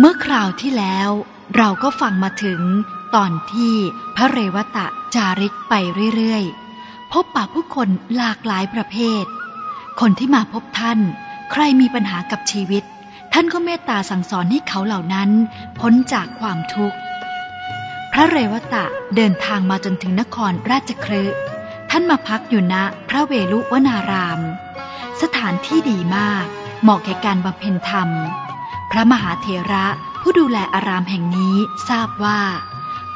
เมื่อคราวที่แล้วเราก็ฟังมาถึงตอนที่พระเรวตะจาริกไปเรื่อยๆ พบปะผู้คนหลากหลายประเภท คนที่มาพบท่าน ใครมีปัญหากับชีวิต ท่านก็เมตตาสั่งสอนให้เขาเหล่านั้นพ้นจากความทุกข์ พระเรวตะเดินทางมาจนถึงนครราชครืท่านมาพักอยู่ณพระเวลุวนาราม สถานที่ดีมาก เหมาะแก่การบำเพ็ญธรรม พระมหาเถระผู้ดูแลอารามแห่งนี้ทราบว่า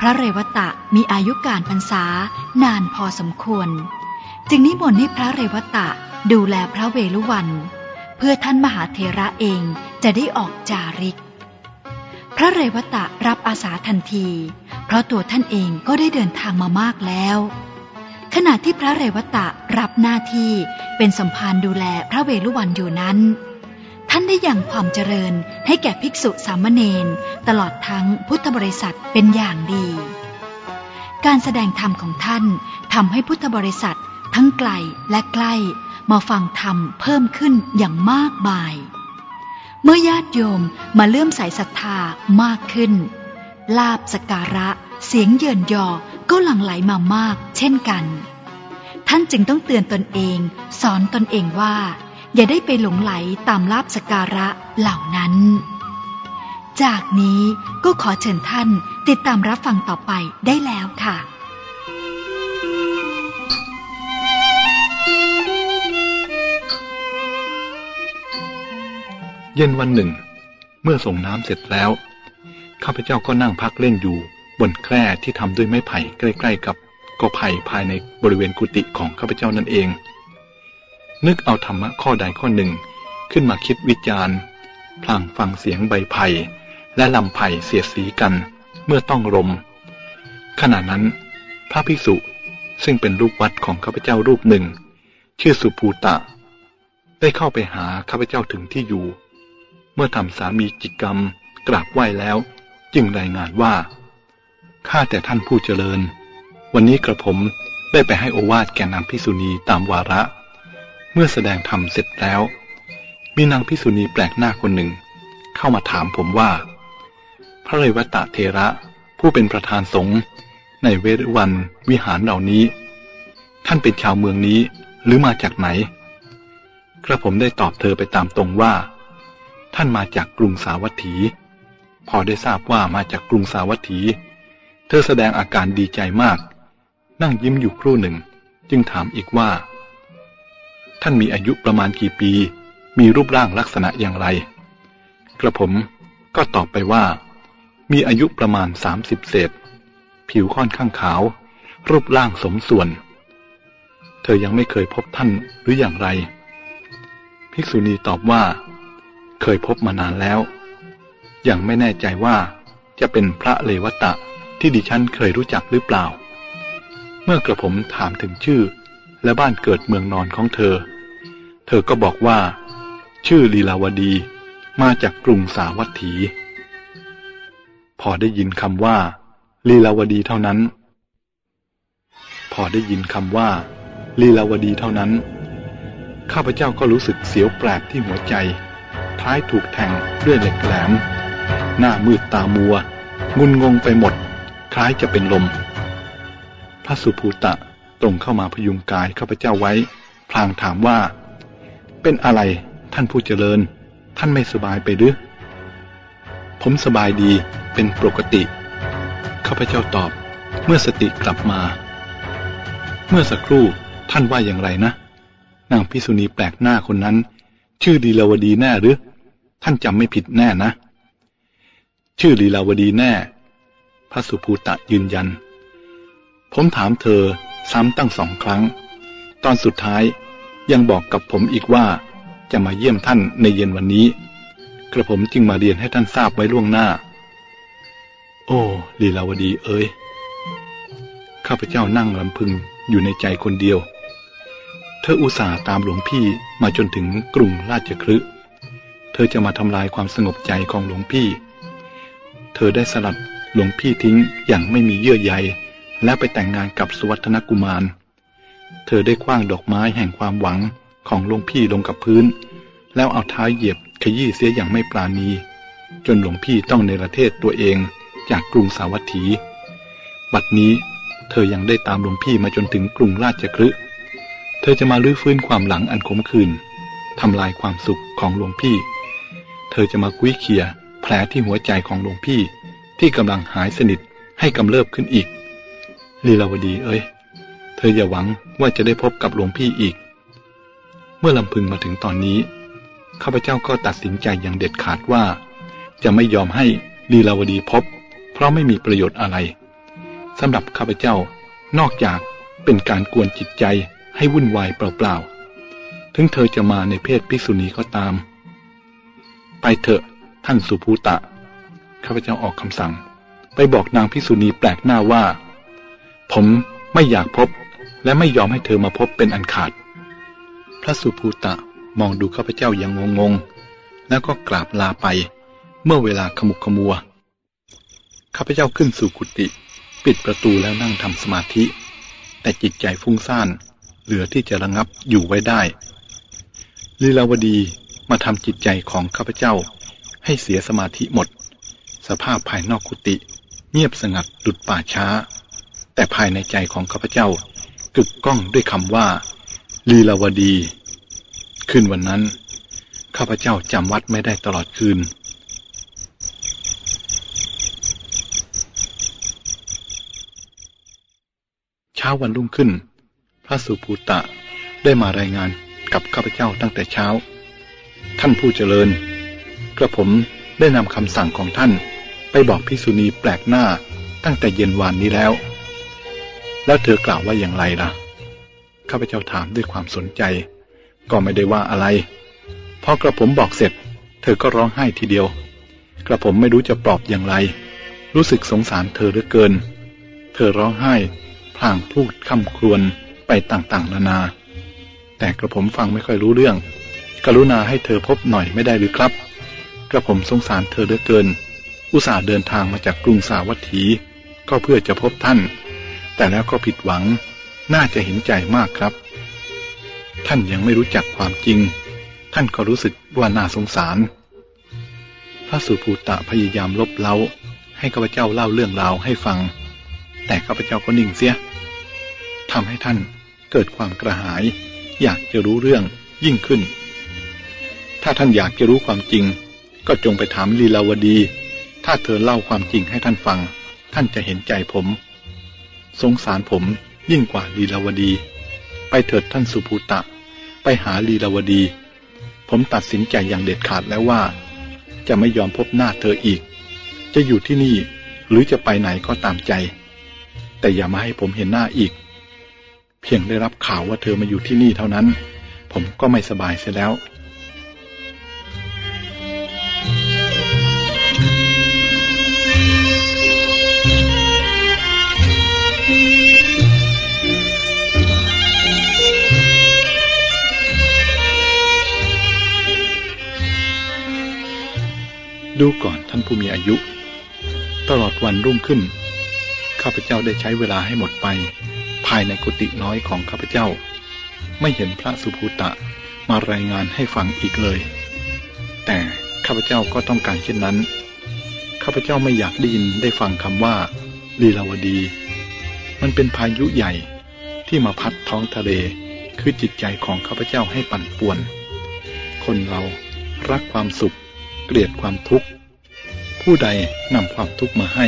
พระเรวตะมีอายุการพรรษานานพอสมควร จึงนิมนต์ให้พระเรวตะดูแลพระเวลุวัน เพื่อท่านมหาเถระเองจะได้ออกจาริก พระเรวตะรับอาสาทันที เพราะตัวท่านเองก็ได้เดินทางมามากแล้วขณะที่พระเรวตะรับหน้าที่เป็นสัมภารดูแลพระเวลุวันอยู่นั้น ท่านได้อยังความเจริญให้แก่ภิกษุสามเณรตลอดทั้งพุทธบริษัทเป็นอย่างดี การแสดงธรรมของท่านทำให้พุทธบริษัททั้งไกลและใกล้มาฟังธรรมเพิ่มขึ้นอย่างมากมาย เมื่อญาติโยมมาเลื่อมใสศรัทธามากขึ้น ลาบสการะเสียงเยินยอก็หลั่งไหลมามากเช่นกัน ท่านจึงต้องเตือนตนเอง สอนตนเองว่า อย่าได้ไปหลงไหลตามลาบสการะเหล่านั้น จากนี้ก็ขอเชิญท่านติดตามรับฟังต่อไปได้แล้วค่ะเย็นวันหนึ่ง เมื่อส่งน้ำเสร็จแล้ว ข้าพเจ้าก็นั่งพักเล่นอยู่บนแคร่ที่ทำด้วยไม้ไผ่ใกล้ ๆ กับกอไผ่ภายในบริเวณกุฏิของข้าพเจ้านั่นเอง นึกเอาธรรมะข้อใดข้อหนึ่ง ขึ้นมาคิดวิจารณ์พลางฟังเสียงใบไผ่และลำไผ่เสียดสีกันเมื่อต้องรมขณะนั้น พระภิกษุซึ่งเป็นรูปวัดของข้าพเจ้ารูปหนึ่ง ชื่อสุภูตะ ได้เข้าไปหาข้าพเจ้าถึงที่อยู่ เมื่อทำสามีจิกรรมกราบไหว้แล้ว จึงรายงานว่าข้าแต่ท่านผู้เจริญ วันนี้กระผมได้ไปให้โอวาทแก่นางพิสุณีตามวาระ เมื่อแสดงธรรมเสร็จแล้ว มีนางพิสุณีแปลกหน้าคนหนึ่ง เข้ามาถามผมว่า พระเรวตะเทระผู้เป็นประธานสงฆ์ในเวรวันวิหารเหล่านี้ ท่านเป็นชาวเมืองนี้หรือมาจากไหน กระผมได้ตอบเธอไปตามตรงว่า ท่านมาจากกรุงสาวัตถี พอได้ทราบว่ามาจากกรุงสาวัตถี เธอแสดงอาการดีใจมาก นั่งยิ้มอยู่ครู่หนึ่ง จึงถามอีกว่า ท่านมีอายุประมาณกี่ปี มีรูปร่างลักษณะอย่างไร กระผมก็ตอบไปว่า มีอายุประมาณสามสิบเศษ ผิวค่อนข้างขาว รูปร่างสมส่วน เธอยังไม่เคยพบท่านหรืออย่างไร ภิกษุณีตอบว่า เคยพบมานานแล้ว ยังไม่แน่ใจว่าจะเป็นพระเลวตะที่ดิฉันเคยรู้จักหรือเปล่า เมื่อกระผมถามถึงชื่อและบ้านเกิดเมืองนอนของเธอ เธอก็บอกว่า ชื่อลีลาวดีมาจากกรุงสาวัตถี พอได้ยินคำว่าลีลาวดีเท่านั้น พอได้ยินคำว่าลีลาวดีเท่านั้น ข้าพเจ้าก็รู้สึกเสียวแปลกที่หัวใจ คล้ายถูกแทงด้วยเหล็กแหลม หน้ามืดตามัว งุนงงไปหมด คล้ายจะเป็นลม พระสุภูตะตรงเข้ามาพยุงกายข้าพเจ้าไว้ พลางถามว่า เป็นอะไร ท่านผู้เจริญ ท่านไม่สบายไปหรือ ผมสบายดีเป็นปกติ ข้าพเจ้าตอบ เมื่อสติกลับมา เมื่อสักครู่ท่านว่าอย่างไรนะ นางพิษุณีแปลกหน้าคนนั้น ชื่อลีลาวดีแน่หรือ ท่านจำไม่ผิดแน่นะ ชื่อลีลาวดีแน่ พระสุภูตะยืนยัน ผมถามเธอซ้ำตั้งสองครั้ง ตอนสุดท้าย ยังบอกกับผมอีกว่าจะมาเยี่ยมท่านในเย็นวันนี้ กระผมจึงมาเรียนให้ท่านทราบไว้ล่วงหน้า โอ้ลีลาวดีเอ้ยข้าพเจ้านั่งลำพึงอยู่ในใจคนเดียว เธออุตส่าห์ตามหลวงพี่มาจนถึงกรุงราชคฤห์เธอจะมาทำลายความสงบใจของหลวงพี่ เธอได้สลัดหลวงพี่ทิ้งอย่างไม่มีเยื่อใย และไปแต่งงานกับสุวัฒนกุมาร เธอได้คว้างดอกไม้แห่งความหวังของหลวงพี่ลงกับพื้น แล้วเอาเท้าเหยียบขยี้เสียอย่างไม่ปราณี จนหลวงพี่ต้องในประเทศตัวเองจากกรุงสาวัตถี บัดนี้เธอยังได้ตามหลวงพี่มาจนถึงกรุงราชคฤห์เธอจะมาลื้อฟื้นความหลังอันขมขื่นทำลายความสุขของหลวงพี่ เธอจะมากุ้ยเคียแผลที่หัวใจของหลวงพี่ที่กำลังหายสนิทให้กำเริบขึ้นอีกลีลาวดีเอ้ย เธออย่าหวังว่าจะได้พบกับหลวงพี่อีก เมื่อลำพึงมาถึงตอนนี้ ข้าพเจ้าก็ตัดสินใจอย่างเด็ดขาดว่า จะไม่ยอมให้ลีลาวดีพบ เพราะไม่มีประโยชน์อะไรสำหรับข้าพเจ้านอกจากเป็นการกวนจิตใจให้วุ่นวายเปล่าๆ ถึงเธอจะมาในเพศภิกษุณีก็ตาม ไปเถอะท่านสุภูตะ ข้าพเจ้าออกคำสั่ง ไปบอกนางภิกษุณีแปลกหน้าว่า ผมไม่อยากพบ และไม่ยอมให้เธอมาพบเป็นอันขาด พระสุภูตะมองดูข้าพเจ้าอย่างงงๆ แล้วก็กราบลาไป เมื่อเวลาขมุกขมัว ข้าพเจ้าขึ้นสู่กุฏิปิดประตูแล้วนั่งทำสมาธิ แต่จิตใจฟุ้งซ่าน เหลือที่จะระงับอยู่ไว้ได้ลีลาวดีมาทำจิตใจของข้าพเจ้า ให้เสียสมาธิหมด สภาพภายนอกกุฏิเงียบสงัดดุจป่าช้า แต่ภายในใจของข้าพเจ้า กึกก้องด้วยคำว่า ลีลาวดีคืนวันนั้น ข้าพเจ้าจำวัดไม่ได้ตลอดคืน เช้าวันรุ่งขึ้น พระสุภูตะได้มารายงานกับข้าพเจ้าตั้งแต่เช้า ท่านผู้เจริญ กระผมได้นำคำสั่งของท่านไปบอกพิสุณีแปลกหน้าตั้งแต่เย็นวานนี้แล้ว แล้วเธอกล่าวว่าอย่างไรล่ะ ข้าพเจ้าถามด้วยความสนใจ ก็ไม่ได้ว่าอะไร พอกระผมบอกเสร็จ เธอก็ร้องไห้ทีเดียว กระผมไม่รู้จะปลอบอย่างไร รู้สึกสงสารเธอเหลือเกิน เธอร้องไห้พลางพูดคำครวญไปต่างๆ นานา แต่กระผมฟังไม่ค่อยรู้เรื่อง กรุณาให้เธอพบหน่อยไม่ได้หรือครับ กระผมสงสารเธอเหลือเกิน อุตส่าห์เดินทางมาจากกรุงสาวัตถี ก็เพื่อจะพบท่าน แต่แล้วก็ผิดหวัง น่าจะเห็นใจมากครับ ท่านยังไม่รู้จักความจริง ท่านก็รู้สึกว่าน่าสงสาร พระสุภูตะพยายามลบเล้า ให้ข้าพเจ้าเล่าเรื่องราวให้ฟัง แต่ข้าพเจ้าก็นิ่งเสียทำให้ท่านเกิดความกระหาย อยากจะรู้เรื่องยิ่งขึ้น ถ้าท่านอยากจะรู้ความจริง ก็จงไปถามลีลาวดี ถ้าเธอเล่าความจริงให้ท่านฟัง ท่านจะเห็นใจผม สงสารผมยิ่งกว่าลีลาวดี ไปเถิดท่านสุภูตะ ไปหาลีลาวดี ผมตัดสินใจอย่างเด็ดขาดแล้วว่า จะไม่ยอมพบหน้าเธออีก จะอยู่ที่นี่หรือจะไปไหนก็ตามใจ แต่อย่ามาให้ผมเห็นหน้าอีก เพียงได้รับข่าวว่าเธอมาอยู่ที่นี่เท่านั้น ผมก็ไม่สบายเสียแล้ว ดูก่อนท่านผู้มีอายุ ตลอดวันรุ่งขึ้น ข้าพเจ้าได้ใช้เวลาให้หมดไป ภายในกุฏิน้อยของข้าพเจ้า ไม่เห็นพระสุภูตะมารายงานให้ฟังอีกเลย แต่ข้าพเจ้าก็ต้องการเช่นนั้น ข้าพเจ้าไม่อยากได้ยินได้ฟังคำว่าลีลาวดี มันเป็นพายุใหญ่ที่มาพัดท้องทะเล คือจิตใจของข้าพเจ้าให้ปั่นป่วน คนเรารักความสุข เกลียดความทุกข์ ผู้ใดนำความทุกข์มาให้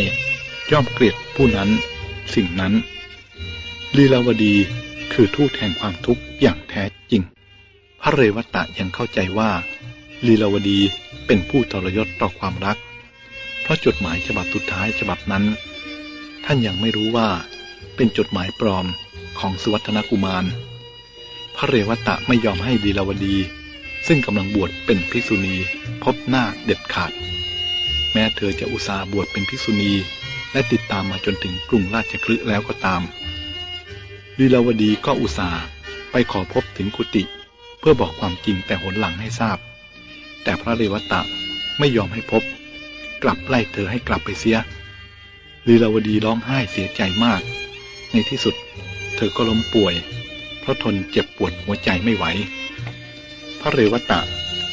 ย่อมเกลียดผู้นั้น สิ่งนั้น ลีลาวดีคือทูตแห่งความทุกข์อย่างแท้จริง พระเรวตะยังเข้าใจว่า ลีลาวดีเป็นผู้ทรยศต่อความรัก เพราะจดหมายฉบับสุดท้ายฉบับนั้น ท่านยังไม่รู้ว่าเป็นจดหมายปลอมของสุวัฒนกุมาร พระเรวตะไม่ยอมให้ลีลาวดี ซึ่งกำลังบวชเป็นภิกษุณีพบหน้าเด็ดขาด แม้เธอจะอุตส่าห์บวชเป็นภิกษุณี และติดตามมาจนถึงกรุงราชคฤห์แล้วก็ตามลีลาวดีก็อุตส่าห์ไปขอพบถึงกุฏิเพื่อบอกความจริงแต่หนหลังให้ทราบ แต่พระเรวตะไม่ยอมให้พบ กลับไล่เธอให้กลับไปเสียลีลาวดีร้องไห้เสียใจมาก ในที่สุด เธอก็ล้มป่วย เพราะทนเจ็บปวดหัวใจไม่ไหว ระเรวตะ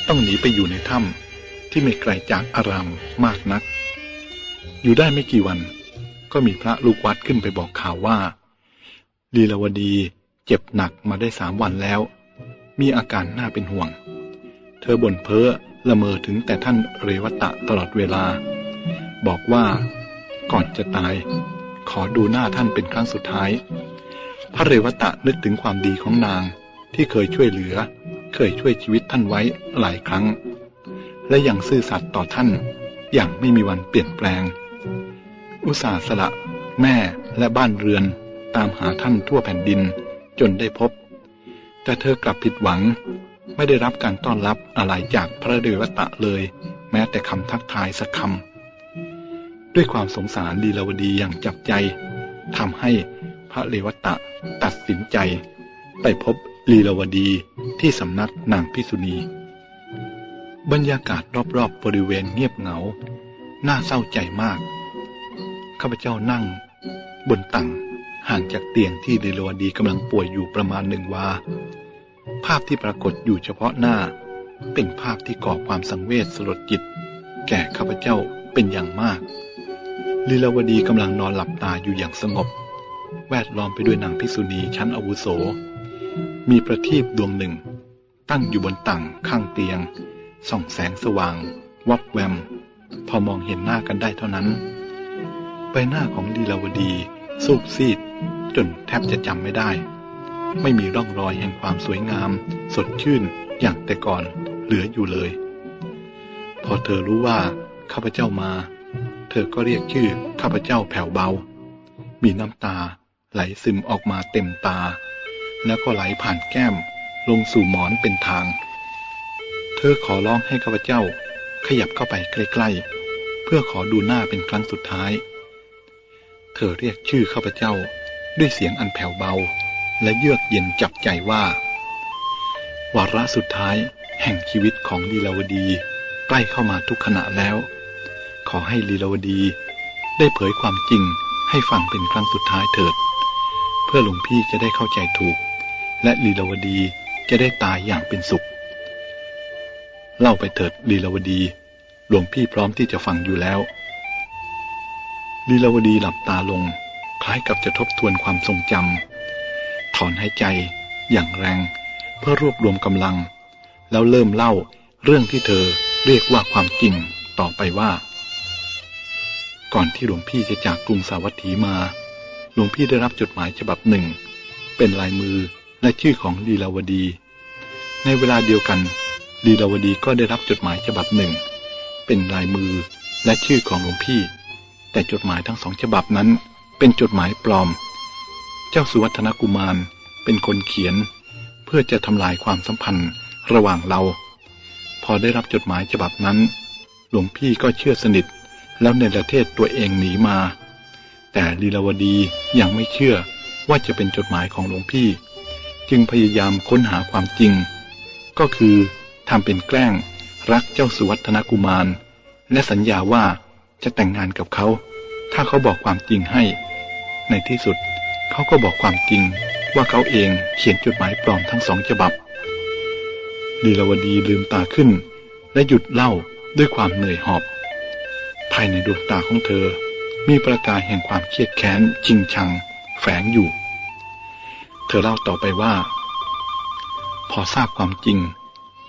ต้องหนีไปอยู่ในถ้ำที่ไม่ไกลจากอารามมากนัก อยู่ได้ไม่กี่วัน ก็มีพระลูกวัดขึ้นไปบอกข่าวว่า ลีลาวดีเจ็บหนักมาได้สามวันแล้ว มีอาการน่าเป็นห่วง เธอบ่นเพ้อละเมอถึงแต่ท่านเรวตะตลอดเวลา บอกว่าก่อนจะตาย ขอดูหน้าท่านเป็นครั้งสุดท้าย พระเรวตะนึกถึงความดีของนางที่เคยช่วยเหลือ เคยช่วยชีวิตท่านไว้หลายครั้ง และยังซื่อสัตย์ต่อท่านอย่างไม่มีวันเปลี่ยนแปลง อุตส่าห์สละ แม่และบ้านเรือนตามหาท่านทั่วแผ่นดินจนได้พบ แต่เธอกลับผิดหวังไม่ได้รับการต้อนรับอะไรจากพระเดวตะเลย แม้แต่คำทักทายสักคำด้วยความสงสารลีลาวดีอย่างจับใจทำให้พระเลวตะตัดสินใจ ไปพบ ลีลาวดีที่สำนักนางพิษุณี บรรยากาศรอบๆบบริเวณเงียบเหงา น่าเศร้าใจมาก ข้าพเจ้านั่ง บนตังห่างจากเตียงที่ลีลาวดีกำลังป่วยอยู่ประมาณหนึ่งวา ภาพที่ปรากฏอยู่เฉพาะหน้า เป็นภาพที่ก่อความสังเวชสลดจิต แก่ข้าพเจ้าเป็นอย่างมากลีลาวดีกำลังนอนหลับตาอยู่อย่างสงบ แวดล้อมไปด้วยนางพิษุณีชั้นอาวุโส มีประทีปดวงหนึ่ง ตั้งอยู่บนตังข้างเตียง ส่องแสงสว่าง วับแวม พอมองเห็นหน้ากันได้เท่านั้น ใบหน้าของลีลาวดีสูบซีด จนแทบจะจำไม่ได้ ไม่มีร่องรอยแห่งความสวยงาม สดชื่นอย่างแต่ก่อนเหลืออยู่เลย พอเธอรู้ว่าข้าพเจ้ามา เธอก็เรียกชื่อข้าพเจ้าแผ่วเบา มีน้ำตาไหลซึมออกมาเต็มตา แล้วก็ไหลผ่านแก้ม ลงสู่หมอนเป็นทาง เธอขอร้องให้ข้าพเจ้าขยับเข้าไปใกล้ๆ เพื่อขอดูหน้าเป็นครั้งสุดท้าย เธอเรียกชื่อข้าพเจ้าด้วยเสียงอันแผ่วเบา และเยือกเย็นจับใจว่า วาระสุดท้ายแห่งชีวิตของลีลาวดี ใกล้เข้ามาทุกขณะแล้ว ขอให้ลีลาวดี ได้เผยความจริงให้ฟังเป็นครั้งสุดท้ายเถิด เพื่อหลวงพี่จะได้เข้าใจถูก และลีลาวดีจะได้ตายอย่างเป็นสุข เล่าไปเถิดลีลาวดี หลวงพี่พร้อมที่จะฟังอยู่แล้ว ลีลาวดีหลับตาลง คล้ายกับจะทบทวนความทรงจำถอนหายใจอย่างแรง เพื่อรวบรวมกำลัง แล้วเริ่มเล่าเรื่องที่เธอเรียกว่าความจริงต่อไปว่า ก่อนที่หลวงพี่จะจากกรุงสาวัตถีมา หลวงพี่ได้รับจดหมายฉบับหนึ่ง เป็นลายมือ และชื่อของลีลาวดี ในเวลาเดียวกันลีลาวดีก็ได้รับจดหมายฉบับหนึ่ง เป็นลายมือและชื่อของหลวงพี่ แต่จดหมายทั้งสองฉบับนั้น เป็นจดหมายปลอม เจ้าสุวัฒนกุมารเป็นคนเขียน เพื่อจะทำลายความสัมพันธ์ระหว่างเรา พอได้รับจดหมายฉบับนั้น หลวงพี่ก็เชื่อสนิท แล้วในประเทศตัวเองหนีมา แต่ลีลาวดียังไม่เชื่อว่าจะเป็นจดหมายของหลวงพี่ จึงพยายามค้นหาความจริง ก็คือทำเป็นแกล้ง รักเจ้าสุวัฒนกุมาร และสัญญาว่าจะแต่งงานกับเขา ถ้าเขาบอกความจริงให้ ในที่สุดเขาก็บอกความจริงว่าเขาเองเขียนจดหมายปลอมทั้งสองฉบับลีลาวดีลืมตาขึ้น และหยุดเล่าด้วยความเหนื่อยหอบ ภายในดวงตาของเธอ มีประกายแห่งความเครียดแค้นจริงชัง แฝงอยู่ ธอเล่าต่อไปว่า พอทราบความจริง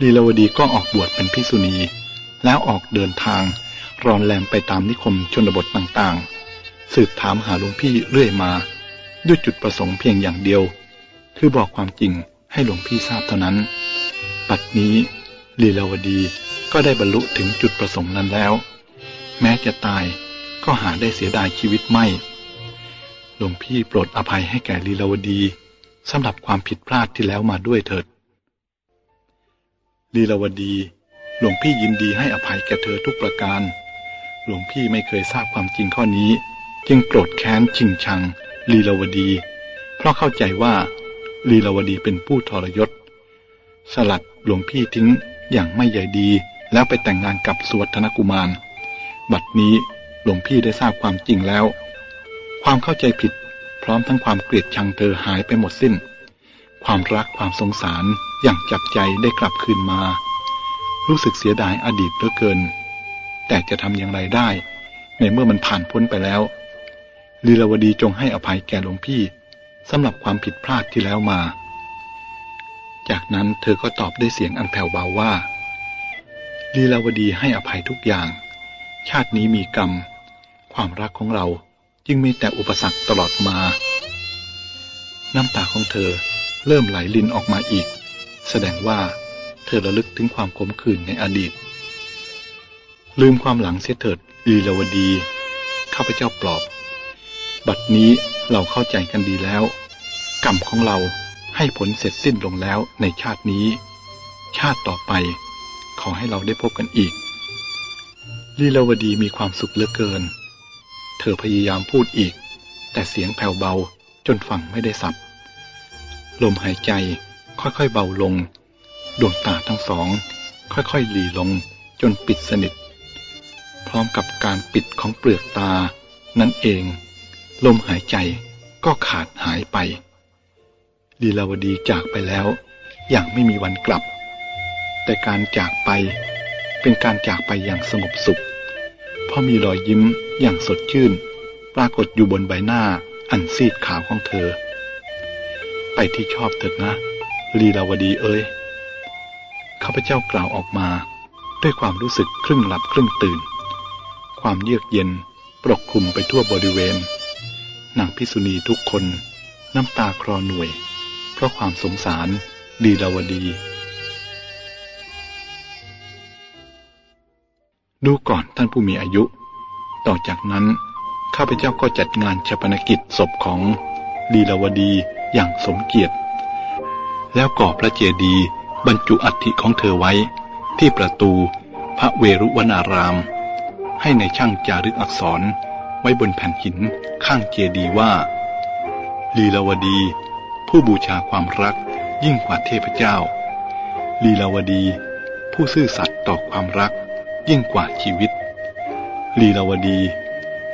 ลีลาวดีก็ออกบวชเป็นพิษุณี แล้วออกเดินทาง รอนแรมไปตามนิคมชนบทต่างๆ สืบถามหาหลวงพี่เรื่อยมา ด้วยจุดประสงค์เพียงอย่างเดียว คือบอกความจริงให้หลวงพี่ทราบเท่านั้น ปัดนี้ลีลาวดีก็ได้บรรลุถึงจุดประสงค์นั้นแล้ว แม้จะตายก็หาได้เสียดายชีวิตไม่ หลวงพี่โปรดอภัยให้แก่ลีลาวดี สำหรับความผิดพลาดที่แล้วมาด้วยเถิด ลีลาวดี หลวงพี่ยินดีให้อภัยแก่เธอทุกประการ หลวงพี่ไม่เคยทราบความจริงข้อนี้ จึงโกรธแค้นชิงชัง ลีลาวดี เพราะเข้าใจว่าลีลาวดีเป็นผู้ทรยศ สลัดหลวงพี่ทิ้งอย่างไม่ใหญ่ดีแล้วไปแต่งงานกับสุวัฒนกุมาร บัดนี้หลวงพี่ได้ทราบความจริงแล้ว ความเข้าใจผิด พร้อมทั้งความเกลียดชังเธอหายไปหมดสิ้น ความรักความสงสารอย่างจับใจได้กลับคืนมา รู้สึกเสียดายอดีตเหลือเกิน แต่จะทำอย่างไรได้ ในเมื่อมันผ่านพ้นไปแล้วลีลาวดีจงให้อภัยแก่หลวงพี่สำหรับความผิดพลาดที่แล้วมา จากนั้นเธอก็ตอบด้วยเสียงอันแผ่วเบาว่าลีลาวดีให้อภัยทุกอย่าง ชาตินี้มีกรรม ความรักของเรา จึงมีแต่อุปสรรคตลอดมา น้ำตาของเธอเริ่มไหลลินออกมาอีก แสดงว่าเธอระลึกถึงความขมขื่นในอดีต ลืมความหลังเสียเถิดลีลาวดีข้าพเจ้าปลอบ บัดนี้เราเข้าใจกันดีแล้ว กรรมของเราให้ผลเสร็จสิ้นลงแล้วในชาตินี้ ชาติต่อไป ขอให้เราได้พบกันอีกลีลาวดีมีความสุขเหลือเกิน ธอพยายามพูดอีก แต่เสียงแผ่วเบาจนฟังไม่ได้สับ ลมหายใจค่อยๆเบาลง ดวงตาทั้งสอง ค่อยๆหลีลงจนปิดสนิท พร้อมกับการปิดของเปลือกตา นั่นเอง ลมหายใจก็ขาดหายไปลีลาวดีจากไปแล้ว อย่างไม่มีวันกลับ แต่การจากไปเป็นการจากไปอย่างสงบสุข เพราะมีรอยยิ้มอย่างสดชื่น ปรากฏอยู่บนใบหน้าอันซีดขาวของเธอ ไปที่ชอบเถิดนะ ลีลาวดีเอ้ยข้าพเจ้ากล่าวออกมา ด้วยความรู้สึกครึ่งหลับครึ่งตื่น ความเยือกเย็นปกคลุมไปทั่วบริเวณนางพิษุณีทุกคนน้ำตาคลอหน่วย เพราะความสงสารลีลาวดี ดูก่อนท่านผู้มีอายุ ต่อจากนั้น ข้าพเจ้าก็จัดงานชาปนกิจศพของลีลาวดีอย่างสมเกียรติ แล้วก่อพระเจดีย์บรรจุอัฐิของเธอไว้ ที่ประตูพระเวรุวนาราม ให้ในช่างจารึกอักษรไว้บนแผ่นหินข้างเจดีย์ว่า ลีลาวดี ผู้บูชาความรักยิ่งกว่าเทพเจ้า ลีลาวดี ผู้ซื่อสัตย์ต่อความรัก ยิ่งกว่าชีวิต ลีลาวดี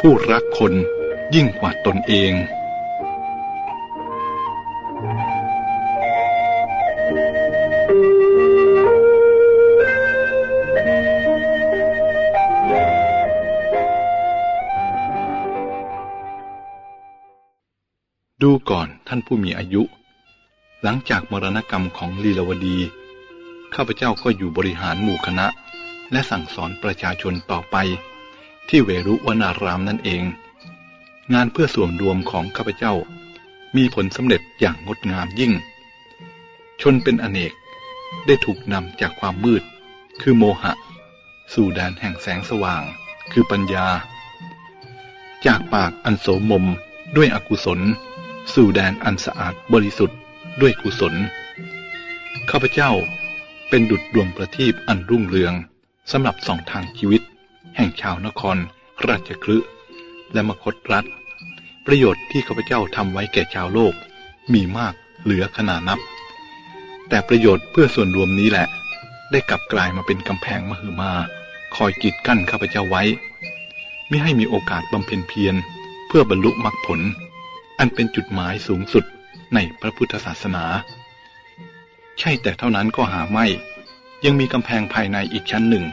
ผู้รักคนยิ่งกว่าตนเองดูก่อนท่านผู้มีอายุ หลังจากมรณกรรมของลีลาวดี ข้าพเจ้าก็อยู่บริหารหมู่คณะ และสั่งสอนประชาชนต่อไป ที่เวรุวนารามนั่นเอง งานเพื่อส่วนรวมของข้าพเจ้า มีผลสำเร็จอย่างงดงามยิ่ง ชนเป็นอเนกได้ถูกนำจากความมืด คือโมหะ สู่แดนแห่งแสงสว่าง คือปัญญา จากปากอันโสมมด้วยอกุศล สู่แดนอันสะอาดบริสุทธิ์ด้วยกุศลข้าพเจ้าเป็นดุจดวงประทีปอันรุ่งเรือง สำหรับสองทางชีวิต แห่งชาวนคร ราชคลึและมคตรัฐ ประโยชน์ที่ข้าพเจ้าทำไว้แก่ชาวโลก มีมากเหลือขนานับ แต่ประโยชน์เพื่อส่วนรวมนี้แหละ ได้กลับกลายมาเป็นกำแพงมหึมา คอยกีดกั้นข้าพเจ้าไว้ไม่ให้มีโอกาสบำเพ็ญเพียรเพื่อบรรลุมรรคผล อันเป็นจุดหมายสูงสุดในพระพุทธศาสนา ใช่แต่เท่านั้นก็หาไม่ ยังมีกำแพงภายในอีกชั้นหนึ่ง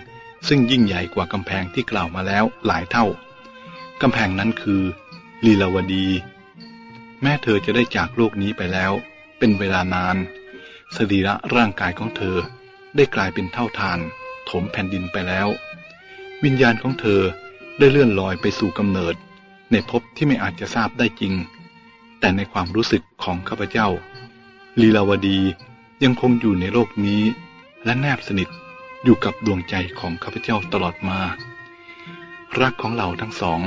ซึ่งยิ่งใหญ่กว่ากำแพงที่กล่าวมาแล้วหลายเท่ากำแพงนั้นคือลีลาวดี แม้เธอจะได้จากโลกนี้ไปแล้ว เป็นเวลานาน สรีระร่างกายของเธอได้กลายเป็นเท่าทาน ถมแผ่นดินไปแล้ว วิญญาณของเธอได้เลื่อนลอยไปสู่กำเนิด ในภพที่ไม่อาจจะทราบได้จริง แต่ในความรู้สึกของข้าพเจ้าลีลาวดียังคงอยู่ในโลกนี้และแนบสนิท อยู่กับดวงใจของข้าพเจ้าตลอดมา รักของเราทั้งสอง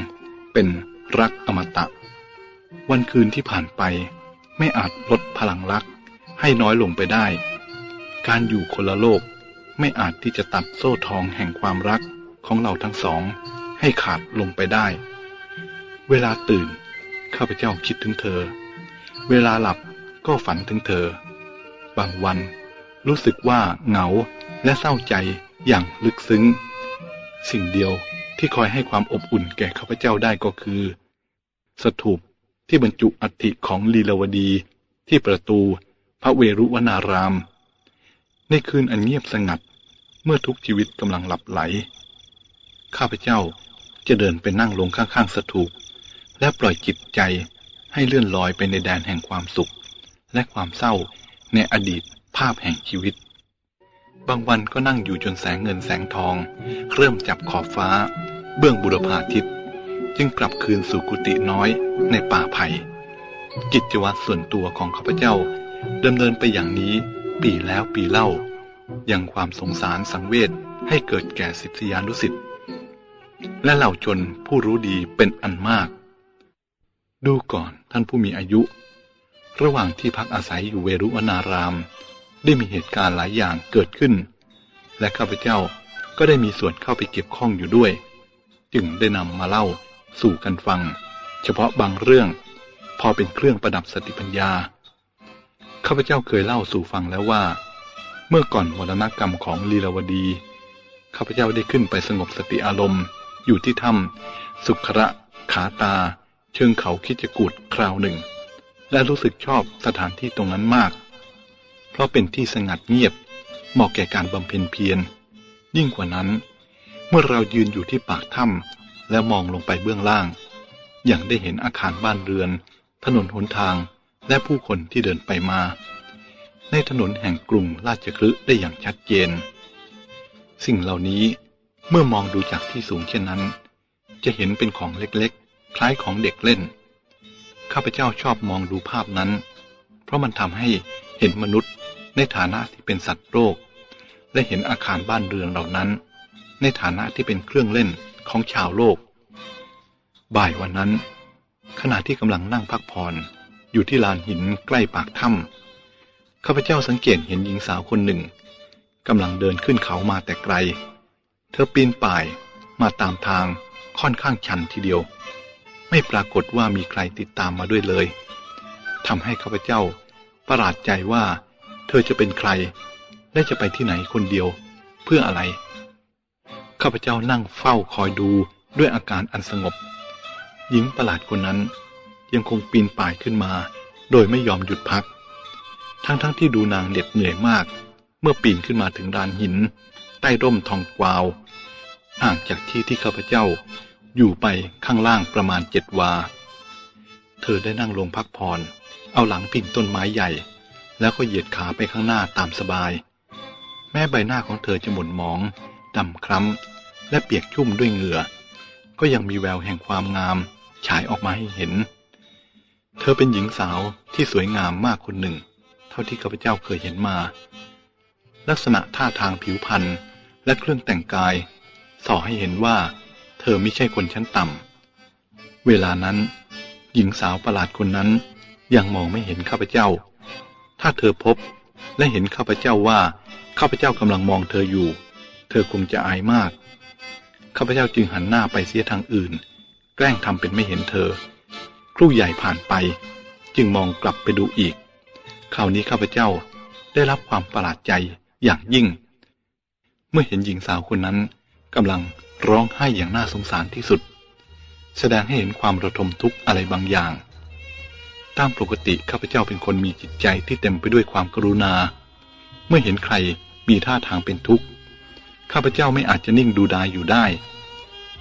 เป็นรักอมตะ วันคืนที่ผ่านไป ไม่อาจลดพลังรักให้น้อยลงไปได้ การอยู่คนละโลกไม่อาจที่จะตัดโซ่ทองแห่งความรักของเราทั้งสอง ให้ขาดลงไปได้ เวลาตื่นข้าพเจ้าคิดถึงเธอ เวลาหลับก็ฝันถึงเธอ บางวันรู้สึกว่าเหงา และเศร้าใจอย่างลึกซึ้ง สิ่งเดียวที่คอยให้ความอบอุ่นแก่ข้าพเจ้าได้ก็คือ สถูปที่บรรจุอัฐิของลีลาวดีที่ประตูพระเวรุวนาราม ในคืนอันเงียบสงัด เมื่อทุกชีวิตกำลังหลับไหล ข้าพเจ้าจะเดินไปนั่งลงข้างๆสถูป และปล่อยจิตใจให้เลื่อนลอยไปในแดนแห่งความสุข และความเศร้าในอดีตภาพแห่งชีวิต บางวันก็นั่งอยู่จนแสงเงินแสงทอง เริ่มจับขอบฟ้า เบื้องบุรพาทิตย์จึงกลับคืนสู่กุฏิน้อยในป่าไผ่กิจวัตรส่วนตัวของข้าพเจ้าดำเนินไปอย่างนี้ปีแล้วปีเล่ายังความสงสารสังเวชให้เกิดแก่ศิษยานุสิ์และเหล่าชนผู้รู้ดีเป็นอันมาก ดูก่อนท่านผู้มีอายุ ระหว่างที่พักอาศัยอยู่เวรุวนาราม ได้มีเหตุการณ์หลายอย่างเกิดขึ้น และข้าพเจ้าก็ได้มีส่วนเข้าไปเกี่ยวข้องอยู่ด้วย จึงได้นำมาเล่าสู่กันฟัง เฉพาะบางเรื่อง พอเป็นเครื่องประดับสติปัญญา ข้าพเจ้าเคยเล่าสู่ฟังแล้วว่า เมื่อก่อนมรณกรรมของลีลาวดี ข้าพเจ้าได้ขึ้นไปสงบสติอารมณ์ อยู่ที่ถ้ำสุขระขาตา เชิงเขาคิจกูดคราวหนึ่ง และรู้สึกชอบสถานที่ตรงนั้นมาก ราะเป็นที่สงัดเงียบ เหมาะแก่การบำเพ็ญเพียร ยิ่งกว่านั้น เมื่อเรายืนอยู่ที่ปากถ้ำแล้วมองลงไปเบื้องล่าง อย่างได้เห็นอาคารบ้านเรือน ถนนหนทางและผู้คนที่เดินไปมา ในถนนแห่งกรุงราชคฤห์ได้อย่างชัดเจน สิ่งเหล่านี้เมื่อมองดูจากที่สูงเช่นนั้น จะเห็นเป็นของเล็กๆ คล้ายของเด็กเล่น ข้าพเจ้าชอบมองดูภาพนั้น เพราะมันทำให้ เห็นมนุษย์ในฐานะที่เป็นสัตว์โลกและเห็นอาคารบ้านเรือนเหล่านั้น ในฐานะที่เป็นเครื่องเล่นของชาวโลก บ่ายวันนั้น ขณะที่กำลังนั่งพักผ่อนอยู่ที่ลานหินใกล้ปากถ้ำข้าพเจ้าสังเกตเห็นหญิงสาวคนหนึ่งกำลังเดินขึ้นเขามาแต่ไกล เธอปีนป่ายมาตามทางค่อนข้างชันทีเดียว ไม่ปรากฏว่ามีใครติดตามมาด้วยเลยทำให้ข้าพเจ้า ประหลาดใจว่า เธอจะเป็นใคร และจะไปที่ไหนคนเดียว เพื่ออะไร ข้าพเจ้านั่งเฝ้าคอยดูด้วยอาการอันสงบ หญิงประหลาดคนนั้น ยังคงปีนป่ายขึ้นมา โดยไม่ยอมหยุดพัก ทั้งๆทที่ดูนางเหน็ดเหนื่อยมาก เมื่อปีนขึ้นมาถึงดานหิน ใต้ร่มทองกวาว ห่างจากที่ที่ข้าพเจ้าอยู่ไปข้างล่างประมาณเจ็ดวา เธอได้นั่งลงพักผ่อน เอาหลังพิงต้นไม้ใหญ่ แล้วก็เหยียดขาไปข้างหน้าตามสบาย แม้ใบหน้าของเธอจะหม่นหมองดำคล้ำ และเปียกชุ่มด้วยเหงื่อ ก็ยังมีแววแห่งความงาม ฉายออกมาให้เห็น เธอเป็นหญิงสาวที่สวยงามมากคนหนึ่ง เท่าที่ข้าพเจ้าเคยเห็นมา ลักษณะท่าทางผิวพรรณและเครื่องแต่งกายส่อให้เห็นว่า เธอไม่ใช่คนชั้นต่ำ เวลานั้น หญิงสาวประหลาดคนนั้น ยังมองไม่เห็นข้าพเจ้า ถ้าเธอพบและเห็นข้าพเจ้าว่าข้าพเจ้ากำลังมองเธออยู่ เธอคงจะอายมาก ข้าพเจ้าจึงหันหน้าไปเสียทางอื่น แกล้งทำเป็นไม่เห็นเธอ ครู่ใหญ่ผ่านไป จึงมองกลับไปดูอีก คราวนี้ข้าพเจ้าได้รับความประหลาดใจอย่างยิ่ง เมื่อเห็นหญิงสาวคนนั้นกำลังร้องไห้อย่างน่าสงสารที่สุด แสดงให้เห็นความระทมทุกข์อะไรบางอย่าง ตามปกติข้าพเจ้าเป็นคนมีจิตใจที่เต็มไปด้วยความกรุณา เมื่อเห็นใครมีท่าทางเป็นทุกข์ข้าพเจ้าไม่อาจจะนิ่งดูดายอยู่ได้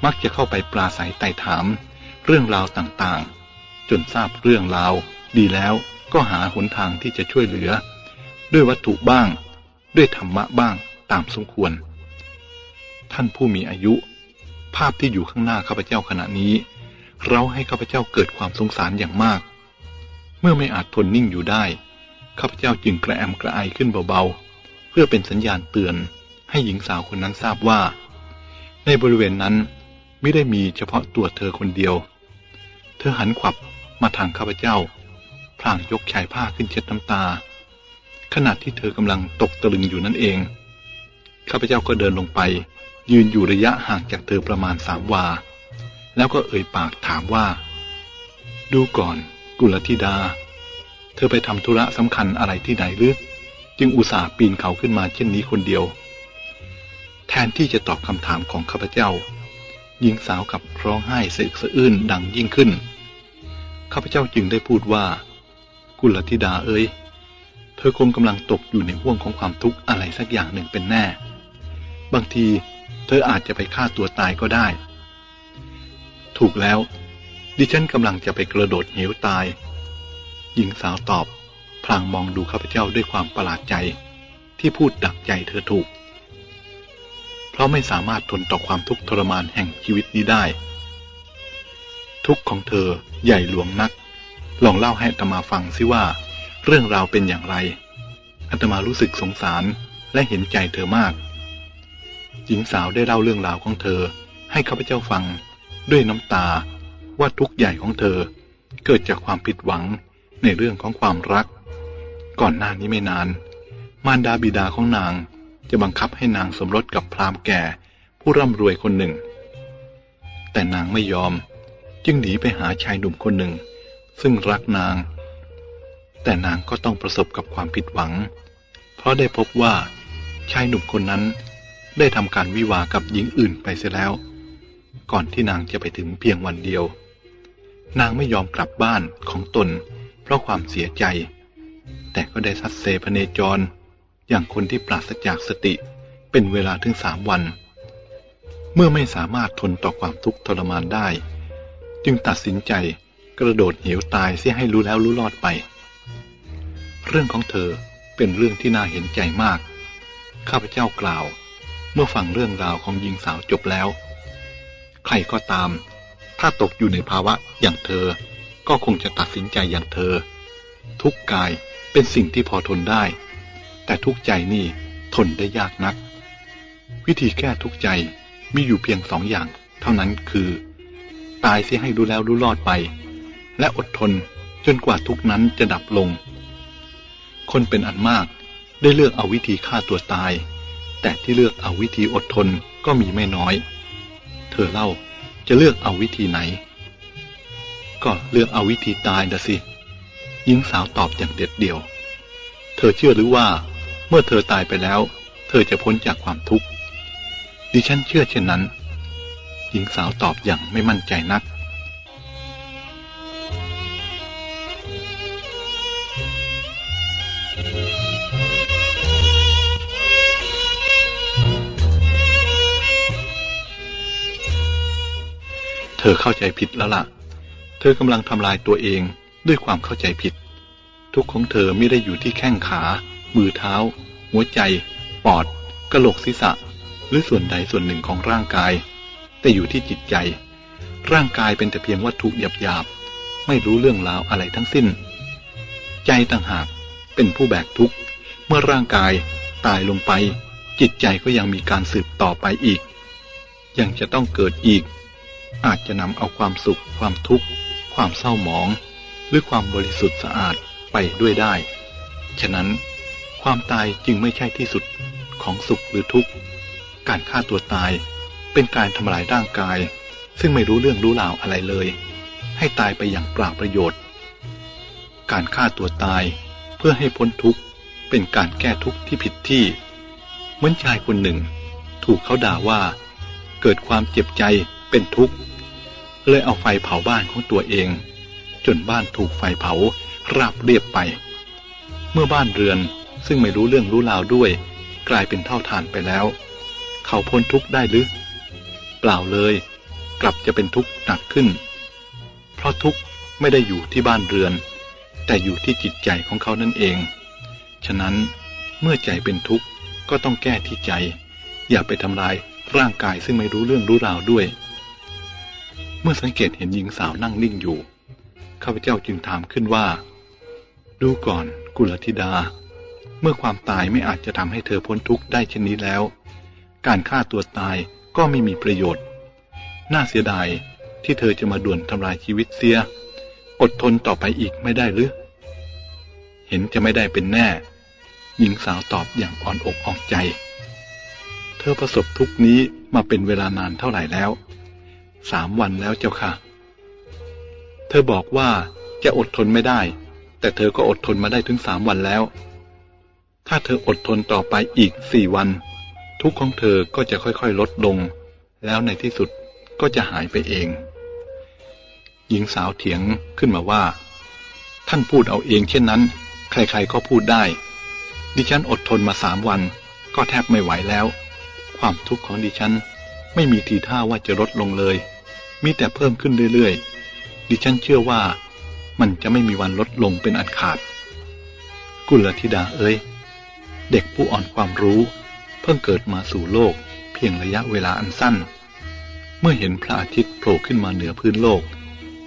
มักจะเข้าไปปราศัยไต่ถาม เรื่องราวต่างๆ จนทราบเรื่องราว ดีแล้วก็หาหนทางที่จะช่วยเหลือ ด้วยวัตถุบ้าง ด้วยธรรมะบ้างตามสมควร ท่านผู้มีอายุ ภาพที่อยู่ข้างหน้าข้าพเจ้าขณะนี้ เราให้ข้าพเจ้าเกิดความสงสารอย่างมาก เมื่อไม่อาจทนนิ่งอยู่ได้ ข้าพเจ้าจึงกระแอมกระไอขึ้นเบาๆ เพื่อเป็นสัญญาณเตือนให้หญิงสาวคนนั้นทราบว่า ในบริเวณนั้นไม่ได้มีเฉพาะตัวเธอคนเดียว เธอหันขวับมาทางข้าพเจ้า พลางยกชายผ้าขึ้นเช็ดน้ำตา ขณะที่เธอกำลังตกตะลึงอยู่นั่นเอง ข้าพเจ้าก็เดินลงไป ยืนอยู่ระยะห่างจากเธอประมาณสามวา แล้วก็เอ่ยปากถามว่า ดูก่อน กุลธิดา เธอไปทำธุระสำคัญอะไรที่ไหนหรือ จึงอุตส่าห์ปีนเขาขึ้นมาเช่นนี้คนเดียว แทนที่จะตอบคำถามของข้าพเจ้า หญิงสาวกับร้องไห้สึกสะอื้นดังยิ่งขึ้น ข้าพเจ้าจึงได้พูดว่า กุลธิดาเอ้ย เธอคงกำลังตกอยู่ในห่วงของความทุกข์อะไรสักอย่างหนึ่งเป็นแน่ บางทีเธออาจจะไปฆ่าตัวตายก็ได้ ถูกแล้ว ดิฉันกำลังจะไปกระโดดเหวตาย หญิงสาวตอบ พลางมองดูข้าพเจ้าด้วยความประหลาดใจ ที่พูดดักใจเธอถูก เพราะไม่สามารถทนต่อความทุกข์ทรมานแห่งชีวิตนี้ได้ ทุกข์ของเธอใหญ่หลวงนัก ลองเล่าให้อาตมาฟังสิว่า เรื่องราวเป็นอย่างไรอาตมารู้สึกสงสารและเห็นใจเธอมาก หญิงสาวได้เล่าเรื่องราวของเธอ ให้ข้าพเจ้าฟังด้วยน้ำตา ว่าทุกข์ใหญ่ของเธอ เกิดจากความผิดหวังในเรื่องของความรัก ก่อนหน้านี้ไม่นาน มารดาบิดาของนางจะบังคับให้นางสมรสกับพราหมณ์แก่ผู้ร่ำรวยคนหนึ่ง แต่นางไม่ยอมจึงหนีไปหาชายหนุ่มคนหนึ่ง ซึ่งรักนาง แต่นางก็ต้องประสบกับความผิดหวัง เพราะได้พบว่าชายหนุ่มคนนั้นได้ทำการวิวากับหญิงอื่นไปเสียแล้ว ก่อนที่นางจะไปถึงเพียงวันเดียว นางไม่ยอมกลับบ้านของตน เพราะความเสียใจ แต่ก็ได้สัดเซพเนจร อย่างคนที่ปราศจากสติเป็นเวลาถึงสามวัน เมื่อไม่สามารถทนต่อความทุกข์ทรมานได้ จึงตัดสินใจกระโดดเหวตายเสียให้รู้แล้วรู้รอดไป เรื่องของเธอเป็นเรื่องที่น่าเห็นใจมาก ข้าพเจ้ากล่าว เมื่อฟังเรื่องราวของหญิงสาวจบแล้ว ใครก็ตาม ถ้าตกอยู่ในภาวะอย่างเธอ ก็คงจะตัดสินใจอย่างเธอ ทุกกายเป็นสิ่งที่พอทนได้ แต่ทุกใจนี่ทนได้ยากนัก วิธีแก้ทุกใจมีอยู่เพียงสองอย่าง เท่านั้นคือ ตายเสียให้รู้แล้วรู้รอดไป และอดทนจนกว่าทุกนั้นจะดับลง คนเป็นอันมากได้เลือกเอาวิธีฆ่าตัวตาย แต่ที่เลือกเอาวิธีอดทนก็มีไม่น้อย เธอเล่า จะเลือกเอาวิธีไหน ก็เลือกเอาวิธีตายดะสิหญิงสาวตอบอย่างเด็ดเดี่ยว เธอเชื่อหรือว่า เมื่อเธอตายไปแล้ว เธอจะพ้นจากความทุกข์ดิฉันเชื่อเช่นนั้น หญิงสาวตอบอย่างไม่มั่นใจนัก เธอเข้าใจผิดแล้วล่ะ เธอกำลังทำลายตัวเองด้วยความเข้าใจผิด ทุกข์ของเธอไม่ได้อยู่ที่แข้งขา มือเท้า หัวใจ ปอด กระโหลกศีรษะ หรือส่วนใดส่วนหนึ่งของร่างกาย แต่อยู่ที่จิตใจ ร่างกายเป็นแต่เพียงวัตถุหยาบๆ ไม่รู้เรื่องราวอะไรทั้งสิ้น ใจต่างหากเป็นผู้แบกทุกข์ เมื่อร่างกายตายลงไป จิตใจก็ยังมีการสืบต่อไปอีก ยังจะต้องเกิดอีก อาจจะนำเอาความสุข ความทุกข์ ความเศร้าหมอง หรือความบริสุทธิ์สะอาดไปด้วยได้ ฉะนั้น ความตายจึงไม่ใช่ที่สุดของสุขหรือทุกข์ การฆ่าตัวตายเป็นการทำลายร่างกาย ซึ่งไม่รู้เรื่องรู้ราวอะไรเลย ให้ตายไปอย่างเปล่าประโยชน์ การฆ่าตัวตายเพื่อให้พ้นทุกข์เป็นการแก้ทุกข์ที่ผิดที่ เหมือนชายคนหนึ่ง ถูกเขาด่าว่า เกิดความเจ็บใจเป็นทุกข์ เลยเอาไฟเผาบ้านของตัวเอง จนบ้านถูกไฟเผาราบเรียบไป เมื่อบ้านเรือนซึ่งไม่รู้เรื่องรู้ราวด้วย กลายเป็นเท่าทานไปแล้ว เขาพ้นทุกข์ได้หรือเปล่าเลย กลับจะเป็นทุกข์หนักขึ้น เพราะทุกข์ไม่ได้อยู่ที่บ้านเรือน แต่อยู่ที่จิตใจของเขานั่นเอง ฉะนั้นเมื่อใจเป็นทุกข์ก็ต้องแก้ที่ใจ อย่าไปทำลายร่างกายซึ่งไม่รู้เรื่องรู้ราวด้วย เมื่อสังเกตเห็นหญิงสาวนั่งนิ่งอยู่ ข้าพเจ้าจึงถามขึ้นว่า ดูก่อนกุลธิดา เมื่อความตายไม่อาจจะทำให้เธอพ้นทุกข์ได้เช่นนี้แล้ว การฆ่าตัวตายก็ไม่มีประโยชน์ น่าเสียดายที่เธอจะมาด่วนทำลายชีวิตเสีย อดทนต่อไปอีกไม่ได้หรือ เห็นจะไม่ได้เป็นแน่ หญิงสาวตอบอย่างอ่อนอกอ่อนใจ เธอประสบทุกนี้มาเป็นเวลานานเท่าไหร่แล้ว สามวันแล้วเจ้าค่ะ เธอบอกว่าจะอดทนไม่ได้ แต่เธอก็อดทนมาได้ถึงสามวันแล้ว ถ้าเธออดทนต่อไปอีกสี่วัน ทุกของเธอก็จะค่อยๆลดลง แล้วในที่สุดก็จะหายไปเอง หญิงสาวเถียงขึ้นมาว่า ท่านพูดเอาเองเช่นนั้น ใครๆก็พูดได้ ดิฉันอดทนมาสามวัน ก็แทบไม่ไหวแล้ว ความทุกข์ของดิฉัน ไม่มีทีท่าว่าจะลดลงเลย มีแต่เพิ่มขึ้นเรื่อยๆ ดิฉันเชื่อว่ามันจะไม่มีวันลดลงเป็นอันขาด กุลธิดาเอ้ย เด็กผู้อ่อนความรู้ เพิ่งเกิดมาสู่โลก เพียงระยะเวลาอันสั้น เมื่อเห็นพระอาทิตย์โผล่ขึ้นมาเหนือพื้นโลก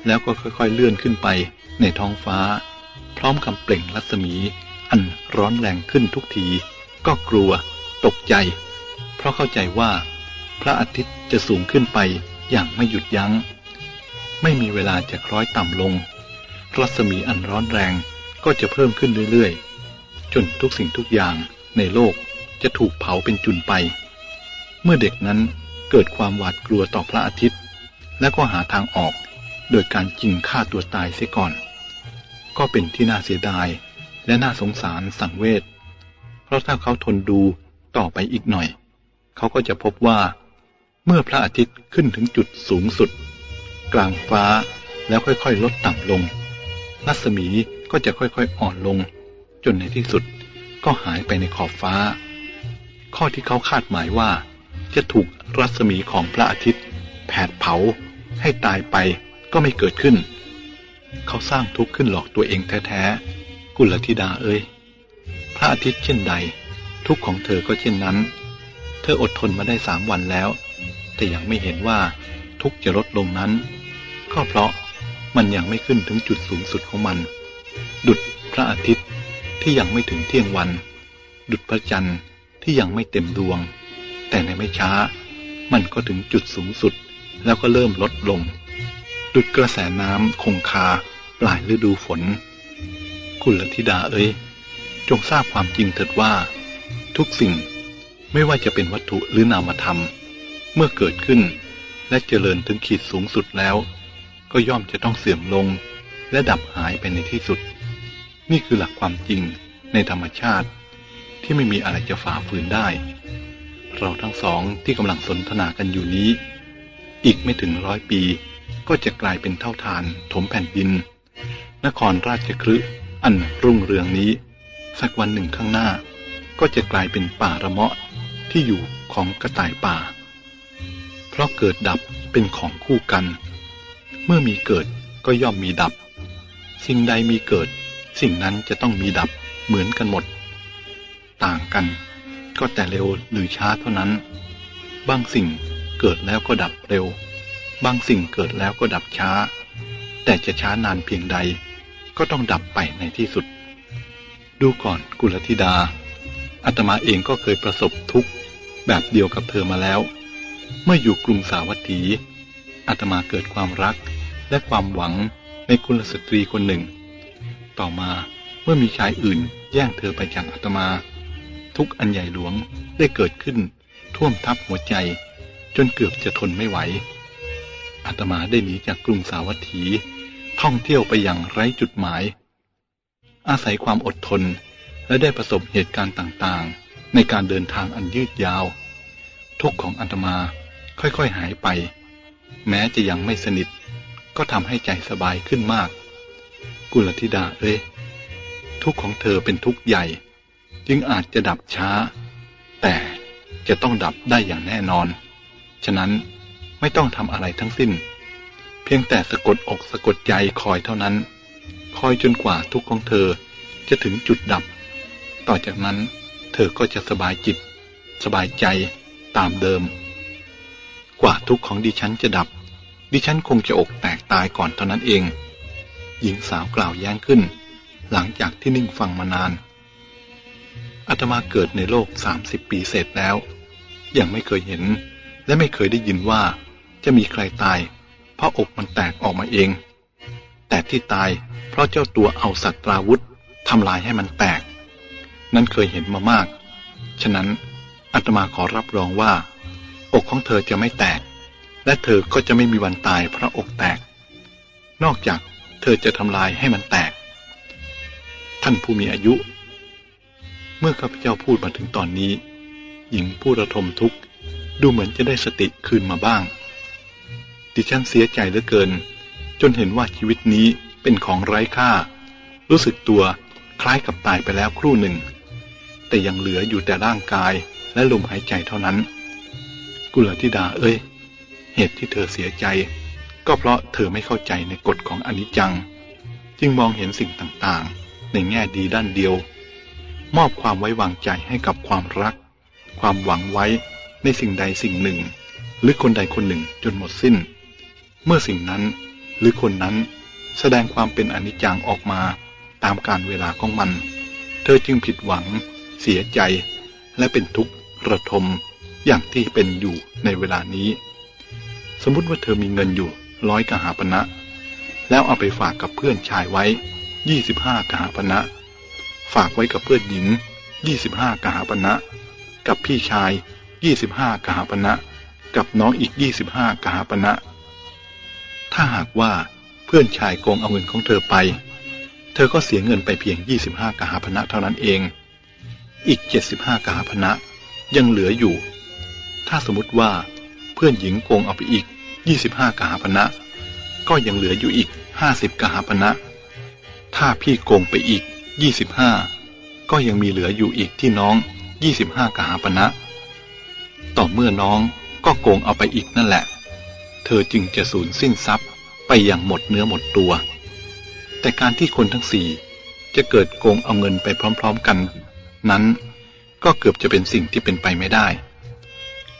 แล้วก็ค่อยๆเลื่อนขึ้นไปในท้องฟ้า พร้อมกับเปล่งรัศมี อันร้อนแรงขึ้นทุกที ก็กลัว ตกใจ เพราะเข้าใจว่า พระอาทิตย์จะสูงขึ้นไปอย่างไม่หยุดยัง้ง ไม่มีเวลาจะคล้อยต่ำลง รัศมีอันร้อนแรงก็จะเพิ่มขึ้นเรื่อยๆ จนทุกสิ่งทุกอย่างในโลกจะถูกเผาเป็นจุนไป เมื่อเด็กนั้นเกิดความหวาดกลัวต่อพระอาทิตย์ และก็หาทางออกโดยการจิงฆ่าตัวตายเสียก่อน ก็เป็นที่น่าเสียดายและน่าสงสารสังเวช เพราะถ้าเขาทนดูต่อไปอีกหน่อย เขาก็จะพบว่า เมื่อพระอาทิตย์ขึ้นถึงจุดสูงสุด กลางฟ้าแล้วค่อยๆ ลดต่ำลง รัศมีก็จะค่อยๆ อ่อนลง จนในที่สุดก็หายไปในขอบฟ้า ข้อที่เขาคาดหมายว่า จะถูกรัศมีของพระอาทิตย์ แผดเผา ให้ตายไปก็ไม่เกิดขึ้น เขาสร้างทุกข์ขึ้นหลอกตัวเองแท้ๆ กุลธิดาเอ้ย พระอาทิตย์เช่นใด ทุกข์ของเธอก็เช่นนั้น เธออดทนมาได้สามวันแล้ว แต่ยังไม่เห็นว่าทุกจะลดลงนั้น ก็เพราะมันยังไม่ขึ้นถึงจุดสูงสุดของมัน ดุดพระอาทิตย์ที่ยังไม่ถึงเที่ยงวัน ดุดพระจันทร์ที่ยังไม่เต็มดวง แต่ในไม่ช้า มันก็ถึงจุดสูงสุด แล้วก็เริ่มลดลง ดุดกระแสน้ำคงคาปลายฤดูฝนกุณลธิดาเอ้ยจงทราบความจริงเถิดว่า ทุกสิ่งไม่ว่าจะเป็นวัตถุหรือนามธรรม เมื่อเกิดขึ้น และเจริญถึงขีดสูงสุดแล้ว ก็ย่อมจะต้องเสื่อมลง และดับหายไปในที่สุด นี่คือหลักความจริงในธรรมชาติ ที่ไม่มีอะไรจะฝ่าฝืนได้ เราทั้งสองที่กำลังสนทนากันอยู่นี้ อีกไม่ถึงร้อยปี ก็จะกลายเป็นเท่าทานถมแผ่นดิน นครราชคฤห์อันรุ่งเรืองนี้ สักวันหนึ่งข้างหน้า ก็จะกลายเป็นป่าระเมาะที่อยู่ของกระต่ายป่า เพราะเกิดดับเป็นของคู่กัน เมื่อมีเกิดก็ย่อมมีดับ สิ่งใดมีเกิด สิ่งนั้นจะต้องมีดับเหมือนกันหมด ต่างกัน ก็แต่เร็วหรือช้าเท่านั้น บางสิ่งเกิดแล้วก็ดับเร็ว บางสิ่งเกิดแล้วก็ดับช้า แต่จะช้านานเพียงใด ก็ต้องดับไปในที่สุด ดูก่อนกุลธิดาอาตมาเองก็เคยประสบทุกข์แบบเดียวกับเธอมาแล้ว เมื่ออยู่กรุงสาวัตถีอาตมาเกิดความรักและความหวังในกุลสตรีคนหนึ่ง ต่อมาเมื่อมีชายอื่นแย่งเธอไปจากอาตมา ทุกอันใหญ่หลวงได้เกิดขึ้นท่วมทับหัวใจ จนเกือบจะทนไม่ไหวอาตมาได้หนีจากกรุงสาวัตถี ท่องเที่ยวไปอย่างไร้จุดหมาย อาศัยความอดทนและได้ประสบเหตุการณ์ต่างๆ ในการเดินทางอันยืดยาว ทุกของอาตมา ค่อยๆหายไป แม้จะยังไม่สนิท ก็ทำให้ใจสบายขึ้นมาก กุลธิดาเอ้ยทุกของเธอเป็นทุกใหญ่ จึงอาจจะดับช้า แต่จะต้องดับได้อย่างแน่นอน ฉะนั้นไม่ต้องทำอะไรทั้งสิ้น เพียงแต่สะกดอกสะกดใจคอยเท่านั้น คอยจนกว่าทุกของเธอจะถึงจุดดับ ต่อจากนั้นเธอก็จะสบายจิต สบายใจตามเดิม กว่าทุกข์ของดิฉันจะดับ ดิฉันคงจะอกแตกตายก่อนเท่านั้นเอง หญิงสาวกล่าวแย้งขึ้น หลังจากที่นิ่งฟังมานานอาตมาเกิดในโลกสามสิบปีเสร็จแล้ว ยังไม่เคยเห็น และไม่เคยได้ยินว่าจะมีใครตาย เพราะอกมันแตกออกมาเอง แต่ที่ตายเพราะเจ้าตัวเอาสัตว์ราวุธทำลายให้มันแตก นั้นเคยเห็นมามาก ฉะนั้นอาตมาขอรับรองว่า อกของเธอจะไม่แตก และเธอก็จะไม่มีวันตายเพราะอกแตก นอกจากเธอจะทำลายให้มันแตก ท่านผู้มีอายุ เมื่อข้าพเจ้าพูดมาถึงตอนนี้ หญิงผู้ระทมทุกข์ดูเหมือนจะได้สติคืนมาบ้าง ดิฉันเสียใจเหลือเกิน จนเห็นว่าชีวิตนี้เป็นของไร้ค่า รู้สึกตัวคล้ายกับตายไปแล้วครู่หนึ่ง แต่ยังเหลืออยู่แต่ร่างกายและลมหายใจเท่านั้น กุลธิดาเอ้ย เหตุที่เธอเสียใจ ก็เพราะเธอไม่เข้าใจในกฎของอนิจจัง จึงมองเห็นสิ่งต่างๆ ในแง่ดีด้านเดียว มอบความไว้วางใจให้กับความรัก ความหวังไว้ในสิ่งใดสิ่งหนึ่ง หรือคนใดคนหนึ่งจนหมดสิ้น เมื่อสิ่งนั้นหรือคนนั้นแสดงความเป็นอนิจจังออกมาตามการเวลาของมัน เธอจึงผิดหวัง เสียใจ และเป็นทุกข์ระทม อย่างที่เป็นอยู่ในเวลานี้ สมมติว่าเธอมีเงินอยู่ร้อยกหาปณะแล้วเอาไปฝากกับเพื่อนชายไว้ยี่สิบห้ากหาปณะฝากไว้กับเพื่อนหญิงยี่สิบห้ากหาปณะกับพี่ชายยี่สิบห้ากหาปณะกับน้องอีกยี่สิบห้ากหาปณะถ้าหากว่าเพื่อนชายโกงเอาเงินของเธอไป เธอก็เสียเงินไปเพียงยี่สิบห้ากหาปณะเท่านั้นเอง อีกเจ็ดสิบห้ากหาปณะยังเหลืออยู่ ถ้าสมมติว่าเพื่อนหญิงโกงเอาไปอีกยี่สิบห้ากหาปณะก็ยังเหลืออยู่อีกห้าสิบกหาปณะถ้าพี่โกงไปอีกยี่สิบห้าก็ยังมีเหลืออยู่อีกที่น้องยี่สิบห้ากหาปณะต่อเมื่อน้องก็โกงเอาไปอีกนั่นแหละ เธอจึงจะสูญสิ้นทรัพย์ไปอย่างหมดเนื้อหมดตัว แต่การที่คนทั้งสี่จะเกิดโกงเอาเงินไปพร้อม ๆกัน นั้นก็เกือบจะเป็นสิ่งที่เป็นไปไม่ได้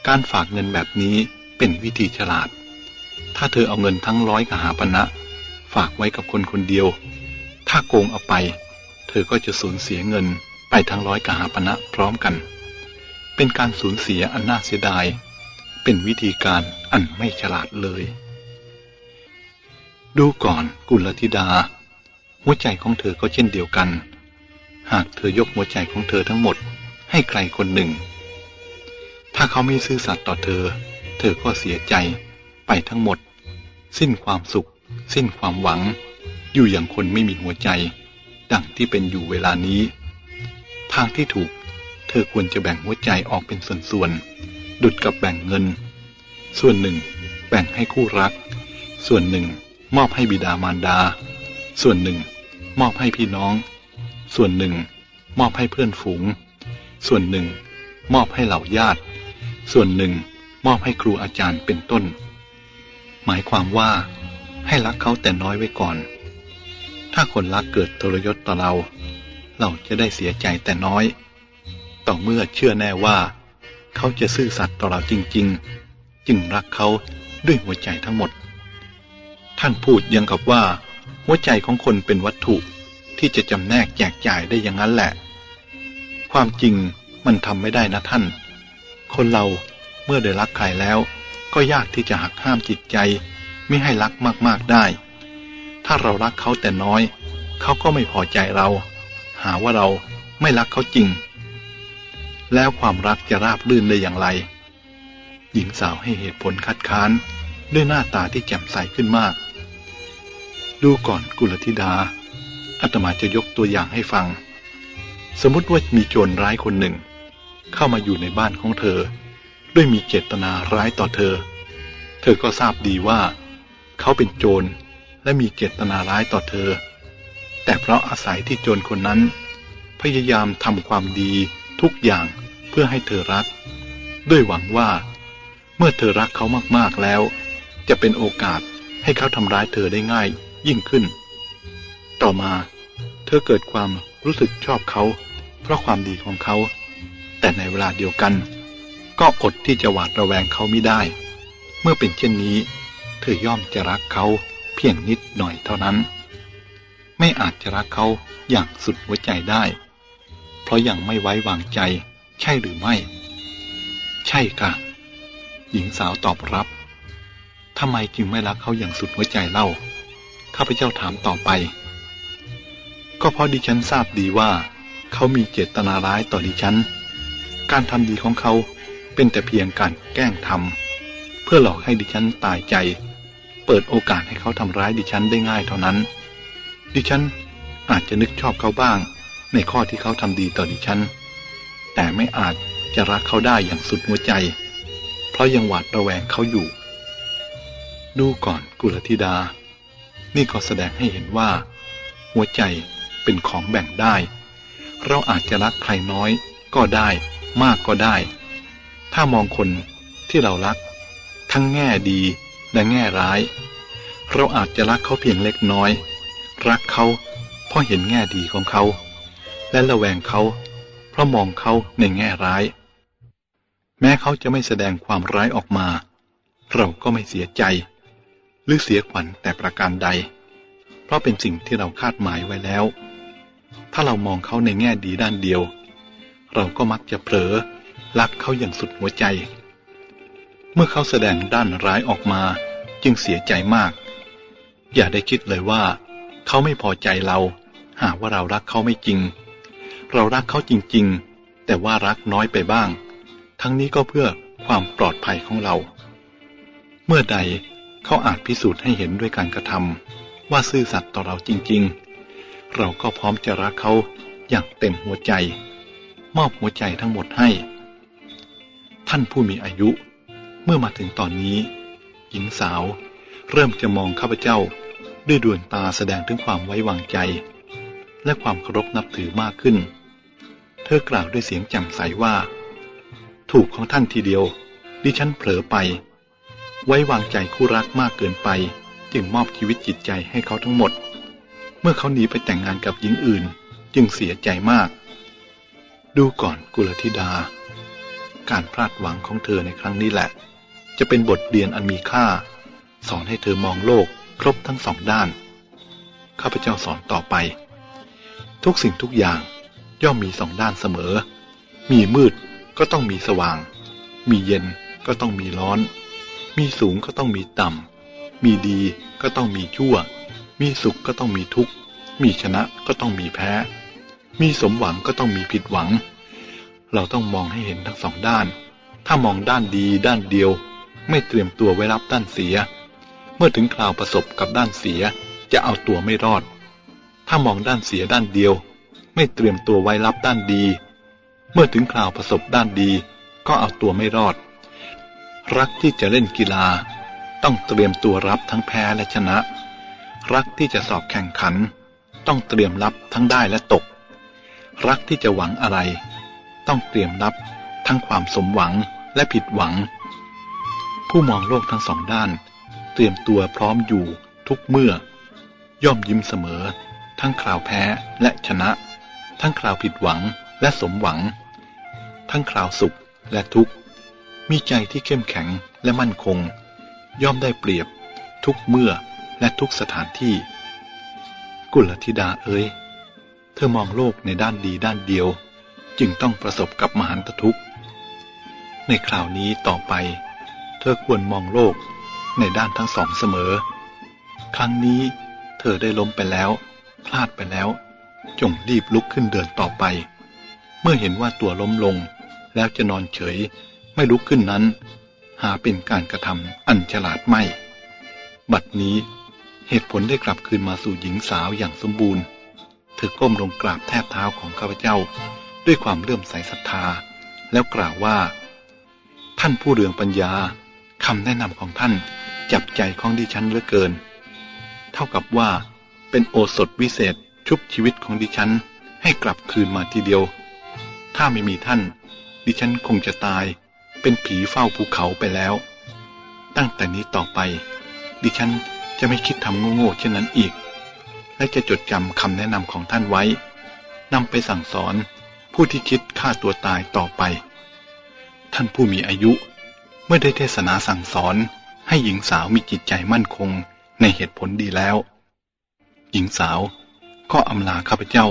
การฝากเงินแบบนี้เป็นวิธีฉลาด ถ้าเธอเอาเงินทั้งร้อยกหาปณะฝากไว้กับคนคนเดียว ถ้าโกงเอาไป เธอก็จะสูญเสียเงินไปทั้งร้อยกหาปณะพร้อมกัน เป็นการสูญเสียอันน่าเสียดาย เป็นวิธีการอันไม่ฉลาดเลย ดูก่อนกุลธิดา หัวใจของเธอก็เช่นเดียวกัน หากเธอยกหัวใจของเธอทั้งหมดให้ใครคนหนึ่ง ถ้าเขาไม่ซื่อสัตย์ต่อเธอ เธอก็เสียใจ ไปทั้งหมด สิ้นความสุข สิ้นความหวัง อยู่อย่างคนไม่มีหัวใจ ดังที่เป็นอยู่เวลานี้ ทางที่ถูก เธอควรจะแบ่งหัวใจออกเป็นส่วนๆ ดุดกับแบ่งเงิน ส่วนหนึ่ง แบ่งให้คู่รัก ส่วนหนึ่ง มอบให้บิดามารดา ส่วนหนึ่ง มอบให้พี่น้อง ส่วนหนึ่ง มอบให้เพื่อนฝูง ส่วนหนึ่ง มอบให้เหล่าญาติ ส่วนหนึ่งมอบให้ครูอาจารย์เป็นต้น หมายความว่าให้รักเขาแต่น้อยไว้ก่อน ถ้าคนรักเกิดทรยศต่อเรา เราจะได้เสียใจแต่น้อย ต่อเมื่อเชื่อแน่ว่า เขาจะซื่อสัตย์ต่อเราจริง ๆ จึงรักเขาด้วยหัวใจทั้งหมด ท่านพูดยังกับว่า หัวใจของคนเป็นวัตถุที่จะจำแนกแจกจ่ายได้อย่างนั้นแหละ ความจริงมันทำไม่ได้นะท่าน คนเราเมื่อได้รักใครแล้ว ก็ยากที่จะหักห้ามจิตใจ ไม่ให้รักมากๆได้ ถ้าเรารักเขาแต่น้อย เขาก็ไม่พอใจเรา หาว่าเราไม่รักเขาจริง แล้วความรักจะราบรื่นได้อย่างไร หญิงสาวให้เหตุผลคัดค้านด้วยหน้าตาที่แจ่มใสขึ้นมาก ดูก่อนกุลธิดาอาตมาจะยกตัวอย่างให้ฟัง สมมติว่ามีโจรร้ายคนหนึ่ง เข้ามาอยู่ในบ้านของเธอ ด้วยมีเจตนาร้ายต่อเธอ เธอก็ทราบดีว่า เขาเป็นโจรและมีเจตนาร้ายต่อเธอ แต่เพราะอาศัยที่โจรคนนั้น พยายามทำความดีทุกอย่างเพื่อให้เธอรัก ด้วยหวังว่า เมื่อเธอรักเขามากๆแล้ว จะเป็นโอกาสให้เขาทำร้ายเธอได้ง่ายยิ่งขึ้น ต่อมา เธอเกิดความรู้สึกชอบเขา เพราะความดีของเขา แต่ในเวลาเดียวกัน ก็อดที่จะหวาดระแวงเขาไม่ได้ เมื่อเป็นเช่นนี้ เธอย่อมจะรักเขาเพียงนิดหน่อยเท่านั้น ไม่อาจจะรักเขาอย่างสุดหัวใจได้ เพราะยังไม่ไว้วางใจ ใช่หรือไม่ ใช่ค่ะ หญิงสาวตอบรับทำไมจึงไม่รักเขาอย่างสุดหัวใจเล่าข้าพเจ้าถามต่อไป ก็เพราะดิฉันทราบดีว่า เขามีเจตนาร้ายต่อดิฉัน การทำดีของเขาเป็นแต่เพียงการแกล้งทำเพื่อหลอกให้ดิฉันตายใจ เปิดโอกาสให้เขาทำร้ายดิฉันได้ง่ายเท่านั้น ดิฉันอาจจะนึกชอบเขาบ้าง ในข้อที่เขาทำดีต่อดิฉัน แต่ไม่อาจจะรักเขาได้อย่างสุดหัวใจ เพราะยังหวาดระแวงเขาอยู่ ดูก่อนกุลธิดา นี่ก็แสดงให้เห็นว่า หัวใจเป็นของแบ่งได้ เราอาจจะรักใครน้อยก็ได้ มากก็ได้ ถ้ามองคนที่เรารัก ทั้งแง่ดีและแง่ร้าย เราอาจจะรักเขาเพียงเล็กน้อย รักเขาเพราะเห็นแง่ดีของเขา และระแวงเขา เพราะมองเขาในแง่ร้าย แม้เขาจะไม่แสดงความร้ายออกมา เราก็ไม่เสียใจ หรือเสียขวัญแต่ประการใด เพราะเป็นสิ่งที่เราคาดหมายไว้แล้ว ถ้าเรามองเขาในแง่ดีด้านเดียว เราก็มักจะเผลอรักเขาอย่างสุดหัวใจ เมื่อเขาแสดงด้านร้ายออกมาจึงเสียใจมาก อย่าได้คิดเลยว่า เขาไม่พอใจเรา หาว่าเรารักเขาไม่จริง เรารักเขาจริงๆ แต่ว่ารักน้อยไปบ้าง ทั้งนี้ก็เพื่อความปลอดภัยของเรา เมื่อใดเขาอาจพิสูจน์ให้เห็นด้วยการกระทำว่าซื่อสัตย์ต่อเราจริงๆ เราก็พร้อมจะรักเขาอย่างเต็มหัวใจ มอบหัวใจทั้งหมดให้ ท่านผู้มีอายุ เมื่อมาถึงตอนนี้ หญิงสาว เริ่มจะมองข้าพเจ้า ด้วยดวงตาแสดงถึงความไว้วางใจ และความเคารพนับถือมากขึ้น เธอกล่าวด้วยเสียงแจ่มใสว่า ถูกของท่านทีเดียว ดิฉันเผลอไป ไว้วางใจคู่รักมากเกินไป จึงมอบชีวิตจิตใจให้เขาทั้งหมด เมื่อเขาหนีไปแต่งงานกับหญิงอื่น จึงเสียใจมาก ดูก่อนกุลธิดา การพลาดหวังของเธอในครั้งนี้แหละ จะเป็นบทเรียนอันมีค่า สอนให้เธอมองโลกครบทั้งสองด้าน ข้าพเจ้าสอนต่อไป ทุกสิ่งทุกอย่างย่อมมีสองด้านเสมอ มีมืดก็ต้องมีสว่าง มีเย็นก็ต้องมีร้อน มีสูงก็ต้องมีต่ำ มีดีก็ต้องมีชั่ว มีสุขก็ต้องมีทุกข์ มีชนะก็ต้องมีแพ้ มีสมหวังก็ต้องมีผิดหวัง เราต้องมองให้เห็นทั้งสองด้าน ถ้ามองด้านดีด้านเดียว ไม่เตรียมตัวไว้รับด้านเสีย เมื่อถึงคราวประสบกับด้านเสียจะเอาตัวไม่รอด ถ้ามองด้านเสียด้านเดียว ไม่เตรียมตัวไว้รับด้านดี เมื่อถึงคราวประสบด้านดี ก็เอาตัวไม่รอด รักที่จะเล่นกีฬา ต้องเตรียมตัวรับทั้งแพ้และชนะ รักที่จะสอบแข่งขัน ต้องเตรียมรับทั้งได้และตก รักที่จะหวังอะไร ต้องเตรียมรับทั้งความสมหวังและผิดหวัง ผู้มองโลกทั้งสองด้าน เตรียมตัวพร้อมอยู่ทุกเมื่อ ย่อมยิ้มเสมอ ทั้งคราวแพ้และชนะ ทั้งคราวผิดหวังและสมหวัง ทั้งคราวสุขและทุกข์ มีใจที่เข้มแข็งและมั่นคง ย่อมได้เปรียบ ทุกเมื่อและทุกสถานที่ กุลธิดาเอ้ย อมองโลกในด้านดีด้านเดียว จึงต้องประสบกับมหันตทุกข์ ในคราวนี้ต่อไป เธอควรมองโลกในด้านทั้งสองเสมอ ครั้งนี้เธอได้ล้มไปแล้ว พลาดไปแล้ว จงรีบลุกขึ้นเดินต่อไป เมื่อเห็นว่าตัวล้มลง แล้วจะนอนเฉย ไม่ลุกขึ้นนั้น หาเป็นการกระทำอันฉลาดไม่ บัดนี้เหตุผลได้กลับคืนมาสู่หญิงสาวอย่างสมบูรณ์ อก้มลงกราบแทบเท้าของข้าพเจ้า ด้วยความเลื่อมใสศรัทธา แล้วกล่าวว่า ท่านผู้เรืองปัญญาคำแนะนำของท่านจับใจของดิฉันเหลือเกิน เท่ากับว่าเป็นโอสถวิเศษชุบชีวิตของดิฉันให้กลับคืนมาทีเดียว ถ้าไม่มีท่าน ดิฉันคงจะตาย เป็นผีเฝ้าภูเขาไปแล้ว ตั้งแต่นี้ต่อไป ดิฉันจะไม่คิดทำโง่ๆเช่นนั้นอีก และจะจดจำคำแนะนำของท่านไว้นำไปสั่งสอนผู้ที่คิดฆ่าตัวตายต่อไป ท่านผู้มีอายุ เมื่อได้เทศนาสั่งสอนให้หญิงสาวมีจิตใจมั่นคงในเหตุผลดีแล้ว หญิงสาวก็อำลาข้าพเจ้า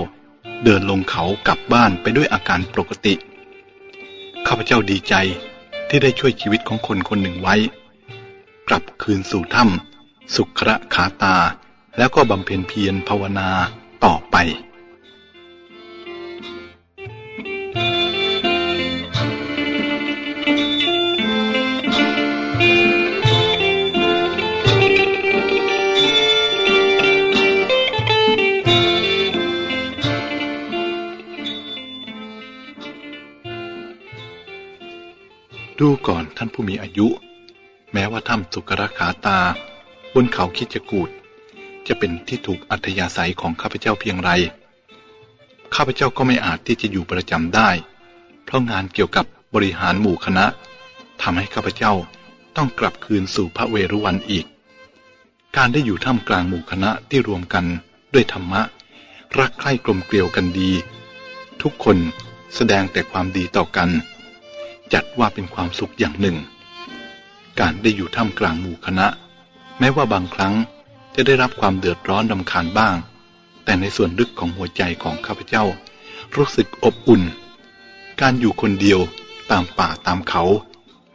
เดินลงเขากลับบ้านไปด้วยอาการปกติ ข้าพเจ้าดีใจที่ได้ช่วยชีวิตของคนคนหนึ่งไว้ กลับคืนสู่ถ้ำสุขระขาตา แล้วก็บำเพ็ญเพียรภาวนาต่อไป ดูก่อนท่านผู้มีอายุ แม้ว่าถ้ำสุกรขาตา บนเขาคิดจกูด จะเป็นที่ถูกอัธยาศัยของข้าพเจ้าเพียงไร ข้าพเจ้าก็ไม่อาจที่จะอยู่ประจำได้ เพราะงานเกี่ยวกับบริหารหมู่คณะทำให้ข้าพเจ้าต้องกลับคืนสู่พระเวรุวันอีก การได้อยู่ท่ามกลางหมู่คณะที่รวมกันด้วยธรรมะ รักใคร่กลมเกลียวกันดี ทุกคนแสดงแต่ความดีต่อกัน จัดว่าเป็นความสุขอย่างหนึ่ง การได้อยู่ท่ามกลางหมู่คณะ แม้ว่าบางครั้ง จะได้รับความเดือดร้อนดำคาญบ้าง แต่ในส่วนลึกของหัวใจของข้าพเจ้า รู้สึกอบอุ่น การอยู่คนเดียวตามป่าตามเขา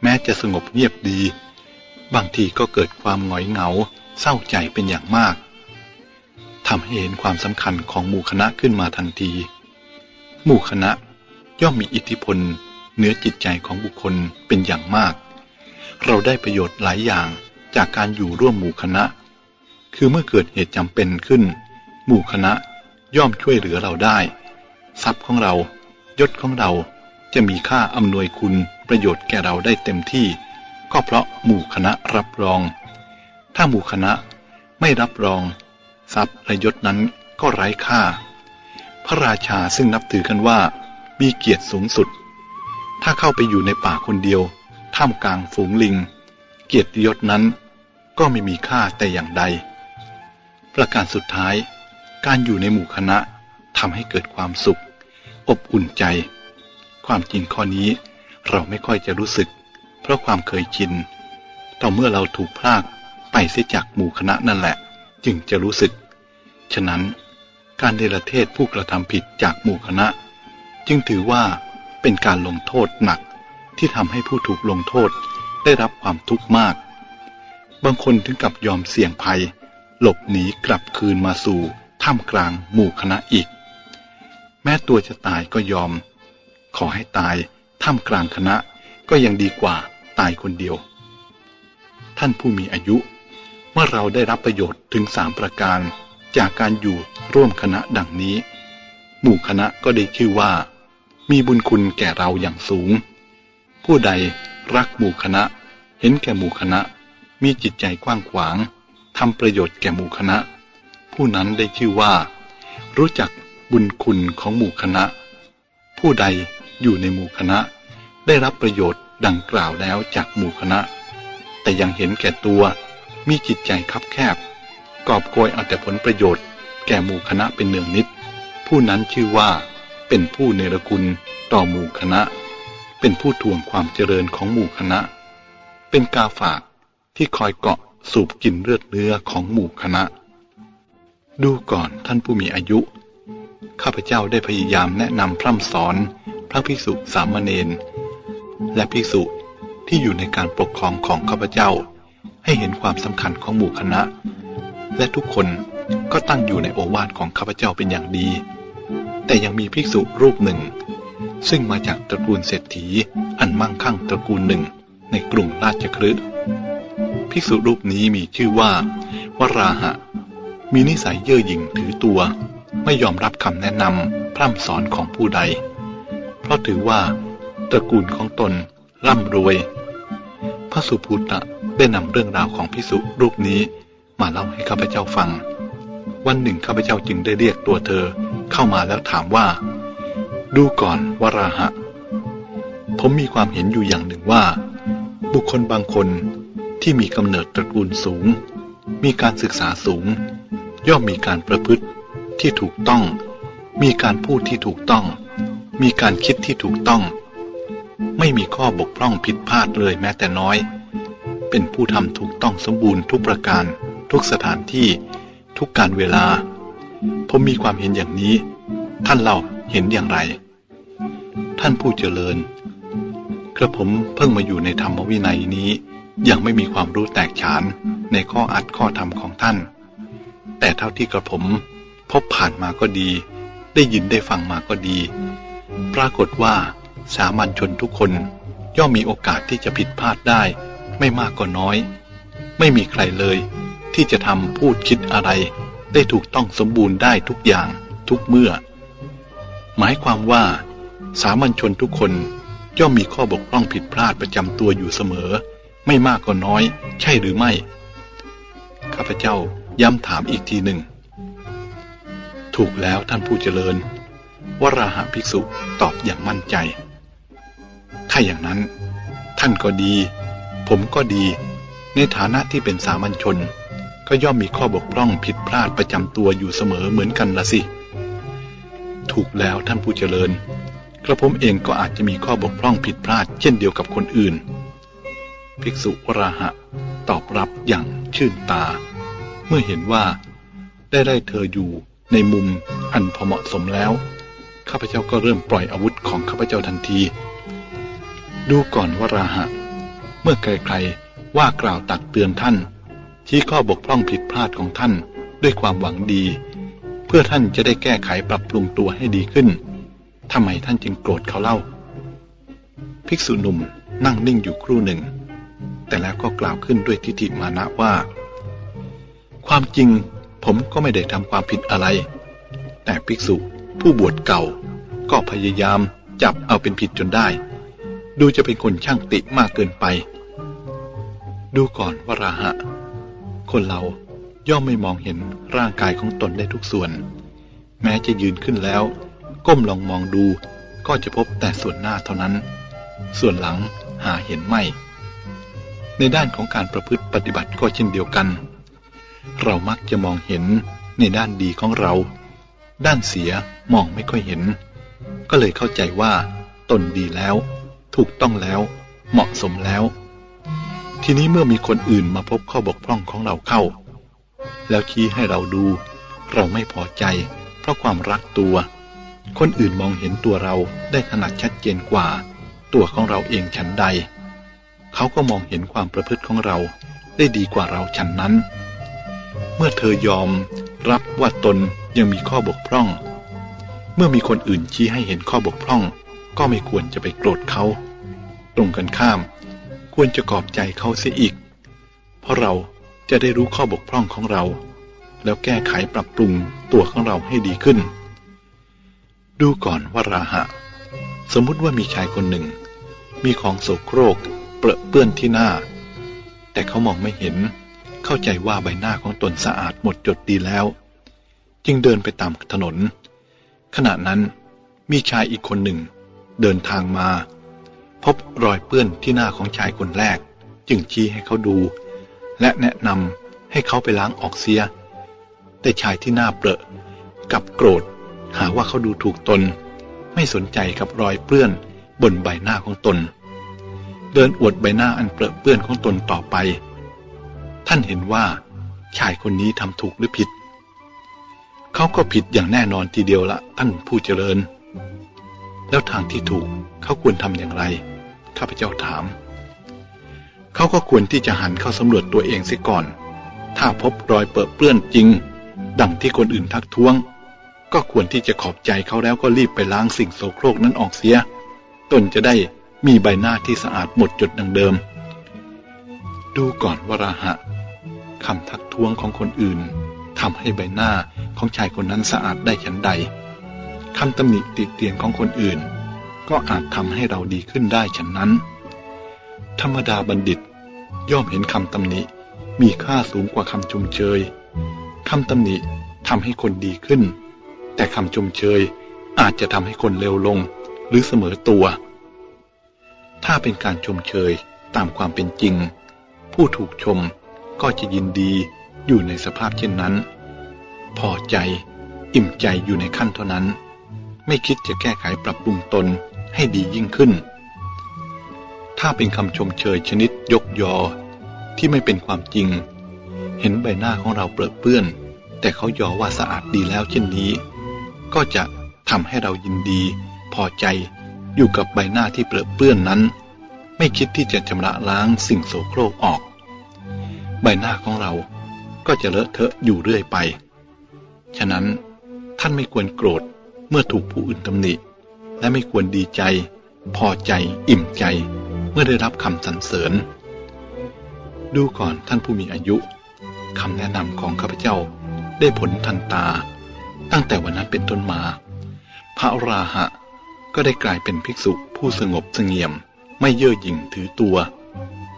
แม้จะสงบเงียบดี บางทีก็เกิดความหงอยเหงา เศร้าใจเป็นอย่างมากทำให้เห็นความสำคัญของหมู่คณะขึ้นมาทันที หมู่คณะย่อมมีอิทธิพลเหนือจิตใจของบุคคลเป็นอย่างมาก เราได้ประโยชน์หลายอย่างจากการอยู่ร่วมหมู่คณะ คือเมื่อเกิดเหตุจำเป็นขึ้น หมู่คณะย่อมช่วยเหลือเราได้ ทรัพย์ของเรา ยศของเราจะมีค่าอำนวยคุณประโยชน์แก่เราได้เต็มที่ ก็เพราะหมู่คณะรับรอง ถ้าหมู่คณะไม่รับรอง ทรัพย์และยศนั้นก็ไร้ค่า พระราชาซึ่งนับถือกันว่า มีเกียรติสูงสุด ถ้าเข้าไปอยู่ในป่าคนเดียว ท่ามกลางฝูงลิง เกียรติยศนั้นก็ไม่มีค่าแต่อย่างใด ประการสุดท้าย การอยู่ในหมู่คณะทำให้เกิดความสุข อบอุ่นใจ ความจริงข้อนี้เราไม่ค่อยจะรู้สึก เพราะความเคยชินต่อเมื่อเราถูกพลากไปเสียจากหมู่คณะนั่นแหละ จึงจะรู้สึก ฉะนั้น การเดรเทศผู้กระทำผิดจากหมู่คณะ จึงถือว่าเป็นการลงโทษหนักที่ทำให้ผู้ถูกลงโทษได้รับความทุกข์มาก บางคนถึงกับยอมเสี่ยงภัย หลบหนีกลับคืนมาสู่ท่ามกลางหมู่คณะอีก แม้ตัวจะตายก็ยอม ขอให้ตายท่ามกลางคณะก็ยังดีกว่าตายคนเดียว ท่านผู้มีอายุ เมื่อเราได้รับประโยชน์ถึงสามประการจากการอยู่ร่วมคณะดังนี้ หมู่คณะก็ได้ชื่อว่า มีบุญคุณแก่เราอย่างสูง ผู้ใดรักหมู่คณะ เห็นแก่หมู่คณะ มีจิตใจกว้างขวาง ทำประโยชน์แก่หมู่คณะ ผู้นั้นได้ชื่อว่า รู้จักบุญคุณของหมู่คณะ ผู้ใดอยู่ในหมู่คณะ ได้รับประโยชน์ดังกล่าวแล้วจากหมู่คณะ แต่ยังเห็นแก่ตัวมีจิตใจคับแคบ กอบโกยเอาแต่ผลประโยชน์ แก่หมู่คณะเป็นเนืองนิด ผู้นั้นชื่อว่าเป็นผู้เนรคุณต่อหมู่คณะ เป็นผู้ทวงความเจริญของหมู่คณะ เป็นกาฝากที่คอยเกาะ สูบกินเลือดเนื้อของหมู่คณะ ดูก่อนท่านผู้มีอายุ ข้าพเจ้าได้พยายามแนะนำพร่ำสอนพระภิกษุสามเณรและภิกษุที่อยู่ในการปกครองของข้าพเจ้า ให้เห็นความสำคัญของหมู่คณะ และทุกคนก็ตั้งอยู่ในโอวาทของข้าพเจ้าเป็นอย่างดี แต่ยังมีภิกษุรูปหนึ่ง ซึ่งมาจากตระกูลเศรษฐีอันมั่งคั่งตระกูลหนึ่งในกรุงราชคฤห์ ภิกษุรูปนี้มีชื่อว่า วราหะ มีนิสัยเย่อหยิ่งถือตัว ไม่ยอมรับคำแนะนำพร่ำสอนของผู้ใด เพราะถือว่า ตระกูลของตนร่ำรวย พระสุภูตะได้นำเรื่องราวของภิกษุรูปนี้มาเล่าให้ข้าพเจ้าฟัง วันหนึ่งข้าพเจ้าจึงได้เรียกตัวเธอเข้ามาแล้วถามว่า ดูก่อนวราหะ ผมมีความเห็นอยู่อย่างหนึ่งว่า บุคคลบางคน ที่มีกำเนิดตระกูลสูง มีการศึกษาสูง ย่อมมีการประพฤติที่ถูกต้อง มีการพูดที่ถูกต้อง มีการคิดที่ถูกต้อง ไม่มีข้อบกพร่องผิดพลาดเลยแม้แต่น้อย เป็นผู้ทำถูกต้องสมบูรณ์ทุกประการ ทุกสถานที่ ทุกการเวลา ผมมีความเห็นอย่างนี้ ท่านเล่าเห็นอย่างไร ท่านผู้เจริญกระผมเพิ่งมาอยู่ในธรรมวินัยนี้ ยังไม่มีความรู้แตกฉานในข้ออัดข้อธรรมของท่าน แต่เท่าที่กระผม พบผ่านมาก็ดี ได้ยินได้ฟังมาก็ดี ปรากฏว่าสามัญชนทุกคนย่อมมีโอกาสที่จะผิดพลาดได้ ไม่มากก็น้อย ไม่มีใครเลย ที่จะทำพูดคิดอะไร ได้ถูกต้องสมบูรณ์ได้ทุกอย่างทุกเมื่อ หมายความว่า สามัญชนทุกคนย่อมมีข้อบกพร่องผิดพลาดประจำตัวอยู่เสมอ ไม่มากก็น้อย ใช่หรือไม่ ข้าพเจ้าย้ำถามอีกทีหนึ่ง ถูกแล้วท่านผู้เจริญ วราหะภิกษุตอบอย่างมั่นใจ ถ้าอย่างนั้น ท่านก็ดี ผมก็ดี ในฐานะที่เป็นสามัญชน ก็ย่อมมีข้อบกพร่องผิดพลาดประจำตัวอยู่เสมอเหมือนกันละสิ ถูกแล้วท่านผู้เจริญกระผมเองก็อาจจะมีข้อบกพร่องผิดพลาดเช่นเดียวกับคนอื่น ภิกษุราหะ ตอบรับอย่างชื่นตา เมื่อเห็นว่า ได้ได้เธออยู่ในมุมอันพอเหมาะสมแล้ว ข้าพเจ้าก็เริ่มปล่อยอาวุธของข้าพเจ้าทันที ดูก่อนวราหะ เมื่อใครๆว่ากล่าวตักเตือนท่านชี้ข้อบกพร่องผิดพลาดของท่านด้วยความหวังดี เพื่อท่านจะได้แก้ไขปรับปรุงตัวให้ดีขึ้นทำไมท่านจึงโกรธเขาเล่า ภิกษุหนุ่มนั่งนิ่งอยู่ครู่หนึ่ง แต่แล้วก็กล่าวขึ้นด้วยทิฏฐิมานะว่า ความจริงผมก็ไม่ได้ทำความผิดอะไร แต่ภิกษุผู้บวชเก่า ก็พยายามจับเอาเป็นผิดจนได้ ดูจะเป็นคนช่างติมากเกินไป ดูก่อนวราหะ คนเราย่อมไม่มองเห็นร่างกายของตนได้ทุกส่วน แม้จะยืนขึ้นแล้ว ก้มลองมองดูก็จะพบแต่ส่วนหน้าเท่านั้น ส่วนหลังหาเห็นไม่ ในด้านของการประพฤติปฏิบัติก็เช่นเดียวกัน เรามักจะมองเห็นในด้านดีของเรา ด้านเสียมองไม่ค่อยเห็น ก็เลยเข้าใจว่า ตนดีแล้ว ถูกต้องแล้ว เหมาะสมแล้ว ทีนี้เมื่อมีคนอื่นมาพบข้อบกพร่องของเราเข้า แล้วชี้ให้เราดู เราไม่พอใจ เพราะความรักตัว คนอื่นมองเห็นตัวเราได้ถนัดชัดเจนกว่า ตัวของเราเองฉันใด เขาก็มองเห็นความประพฤติของเราได้ดีกว่าเราฉันนั้น เมื่อเธอยอมรับว่าตนยังมีข้อบกพร่อง เมื่อมีคนอื่นชี้ให้เห็นข้อบกพร่อง ก็ไม่ควรจะไปโกรธเขา ตรงกันข้าม ควรจะกอบใจเขาเสียอีก เพราะเราจะได้รู้ข้อบกพร่องของเรา แล้วแก้ไขปรับปรุงตัวของเราให้ดีขึ้น ดูก่อนว่าราหะ สมมติว่ามีชายคนหนึ่ง มีของโสโครก เปรอะเปื้อนที่หน้า แต่เขามองไม่เห็น เข้าใจว่าใบหน้าของตนสะอาดหมดจดดีแล้ว จึงเดินไปตามถนน ขณะนั้นมีชายอีกคนหนึ่ง เดินทางมา พบรอยเปื้อนที่หน้าของชายคนแรก จึงชี้ให้เขาดู และแนะนำให้เขาไปล้างออกเสีย แต่ชายที่หน้าเปรอะกับโกรธ หาว่าเขาดูถูกตน ไม่สนใจกับรอยเปื้อนบนใบหน้าของตน เดินอวดใบหน้าอันเปรอะเปื้อนของตนต่อไป ท่านเห็นว่า ชายคนนี้ทำถูกหรือผิด เขาก็ผิดอย่างแน่นอนทีเดียวละท่านผู้เจริญ แล้วทางที่ถูกเขาควรทำอย่างไร ข้าพเจ้าถาม เขาก็ควรที่จะหันเข้าสำรวจตัวเองเสียก่อน ถ้าพบรอยเปื้อนเปื้อนจริง ดังที่คนอื่นทักท้วง ก็ควรที่จะขอบใจเขาแล้วก็รีบไปล้างสิ่งโสโครกนั้นออกเสีย ตนจะได้ มีใบหน้าที่สะอาดหมดจดดังเดิม ดูก่อนวราหะคำทักท้วงของคนอื่นทำให้ใบหน้าของชายคนนั้นสะอาดได้ฉันใดคำตำหนิติเตียนของคนอื่น ก็อาจทำให้เราดีขึ้นได้ฉันนั้น ธรรมดาบัณฑิตย่อมเห็นคำตำหนิมีค่าสูงกว่าคำชมเชยคำตำหนิทำให้คนดีขึ้น แต่คำชมเชยอาจจะทำให้คนเลวลงหรือเสมอตัว ถ้าเป็นการชมเชยตามความเป็นจริง ผู้ถูกชมก็จะยินดีอยู่ในสภาพเช่นนั้น พอใจ อิ่มใจอยู่ในขั้นเท่านั้น ไม่คิดจะแก้ไขปรับปรุงตนให้ดียิ่งขึ้น ถ้าเป็นคำชมเชยชนิดยกยอ ที่ไม่เป็นความจริง เห็นใบหน้าของเราเปรอะเปื้อน แต่เขายอว่าสะอาดดีแล้วเช่นนี้ ก็จะทำให้เรายินดี พอใจ อยู่กับใบหน้าที่เปรอะเปื้อนนั้น ไม่คิดที่จะชำระล้างสิ่งโสโครกออก ใบหน้าของเราก็จะเลอะเทอะอยู่เรื่อยไป ฉะนั้นท่านไม่ควรโกรธเมื่อถูกผู้อื่นตำหนิ และไม่ควรดีใจ พอใจ อิ่มใจ เมื่อได้รับคำสรรเสริญ ดูก่อนท่านผู้มีอายุคำแนะนำของข้าพเจ้าได้ผลทันตา ตั้งแต่วันนั้นเป็นต้นมา พระราหะ ก็ได้กลายเป็นภิกษุผู้สงบเสงี่ยม ไม่เย่อหยิ่งถือตัว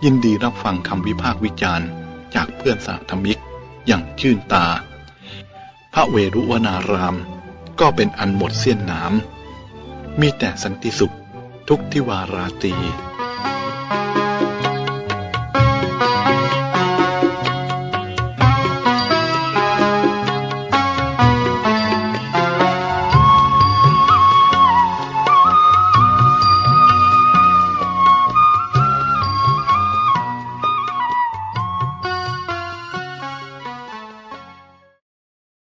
ยินดีรับฟังคำวิพากษ์วิจารณ์ จากเพื่อนสาธมิก อย่างชื่นตา พระเวรุวนาราม ก็เป็นอันหมดเสี้ยนน้ำมีแต่สันติสุขทุกทิวาราตี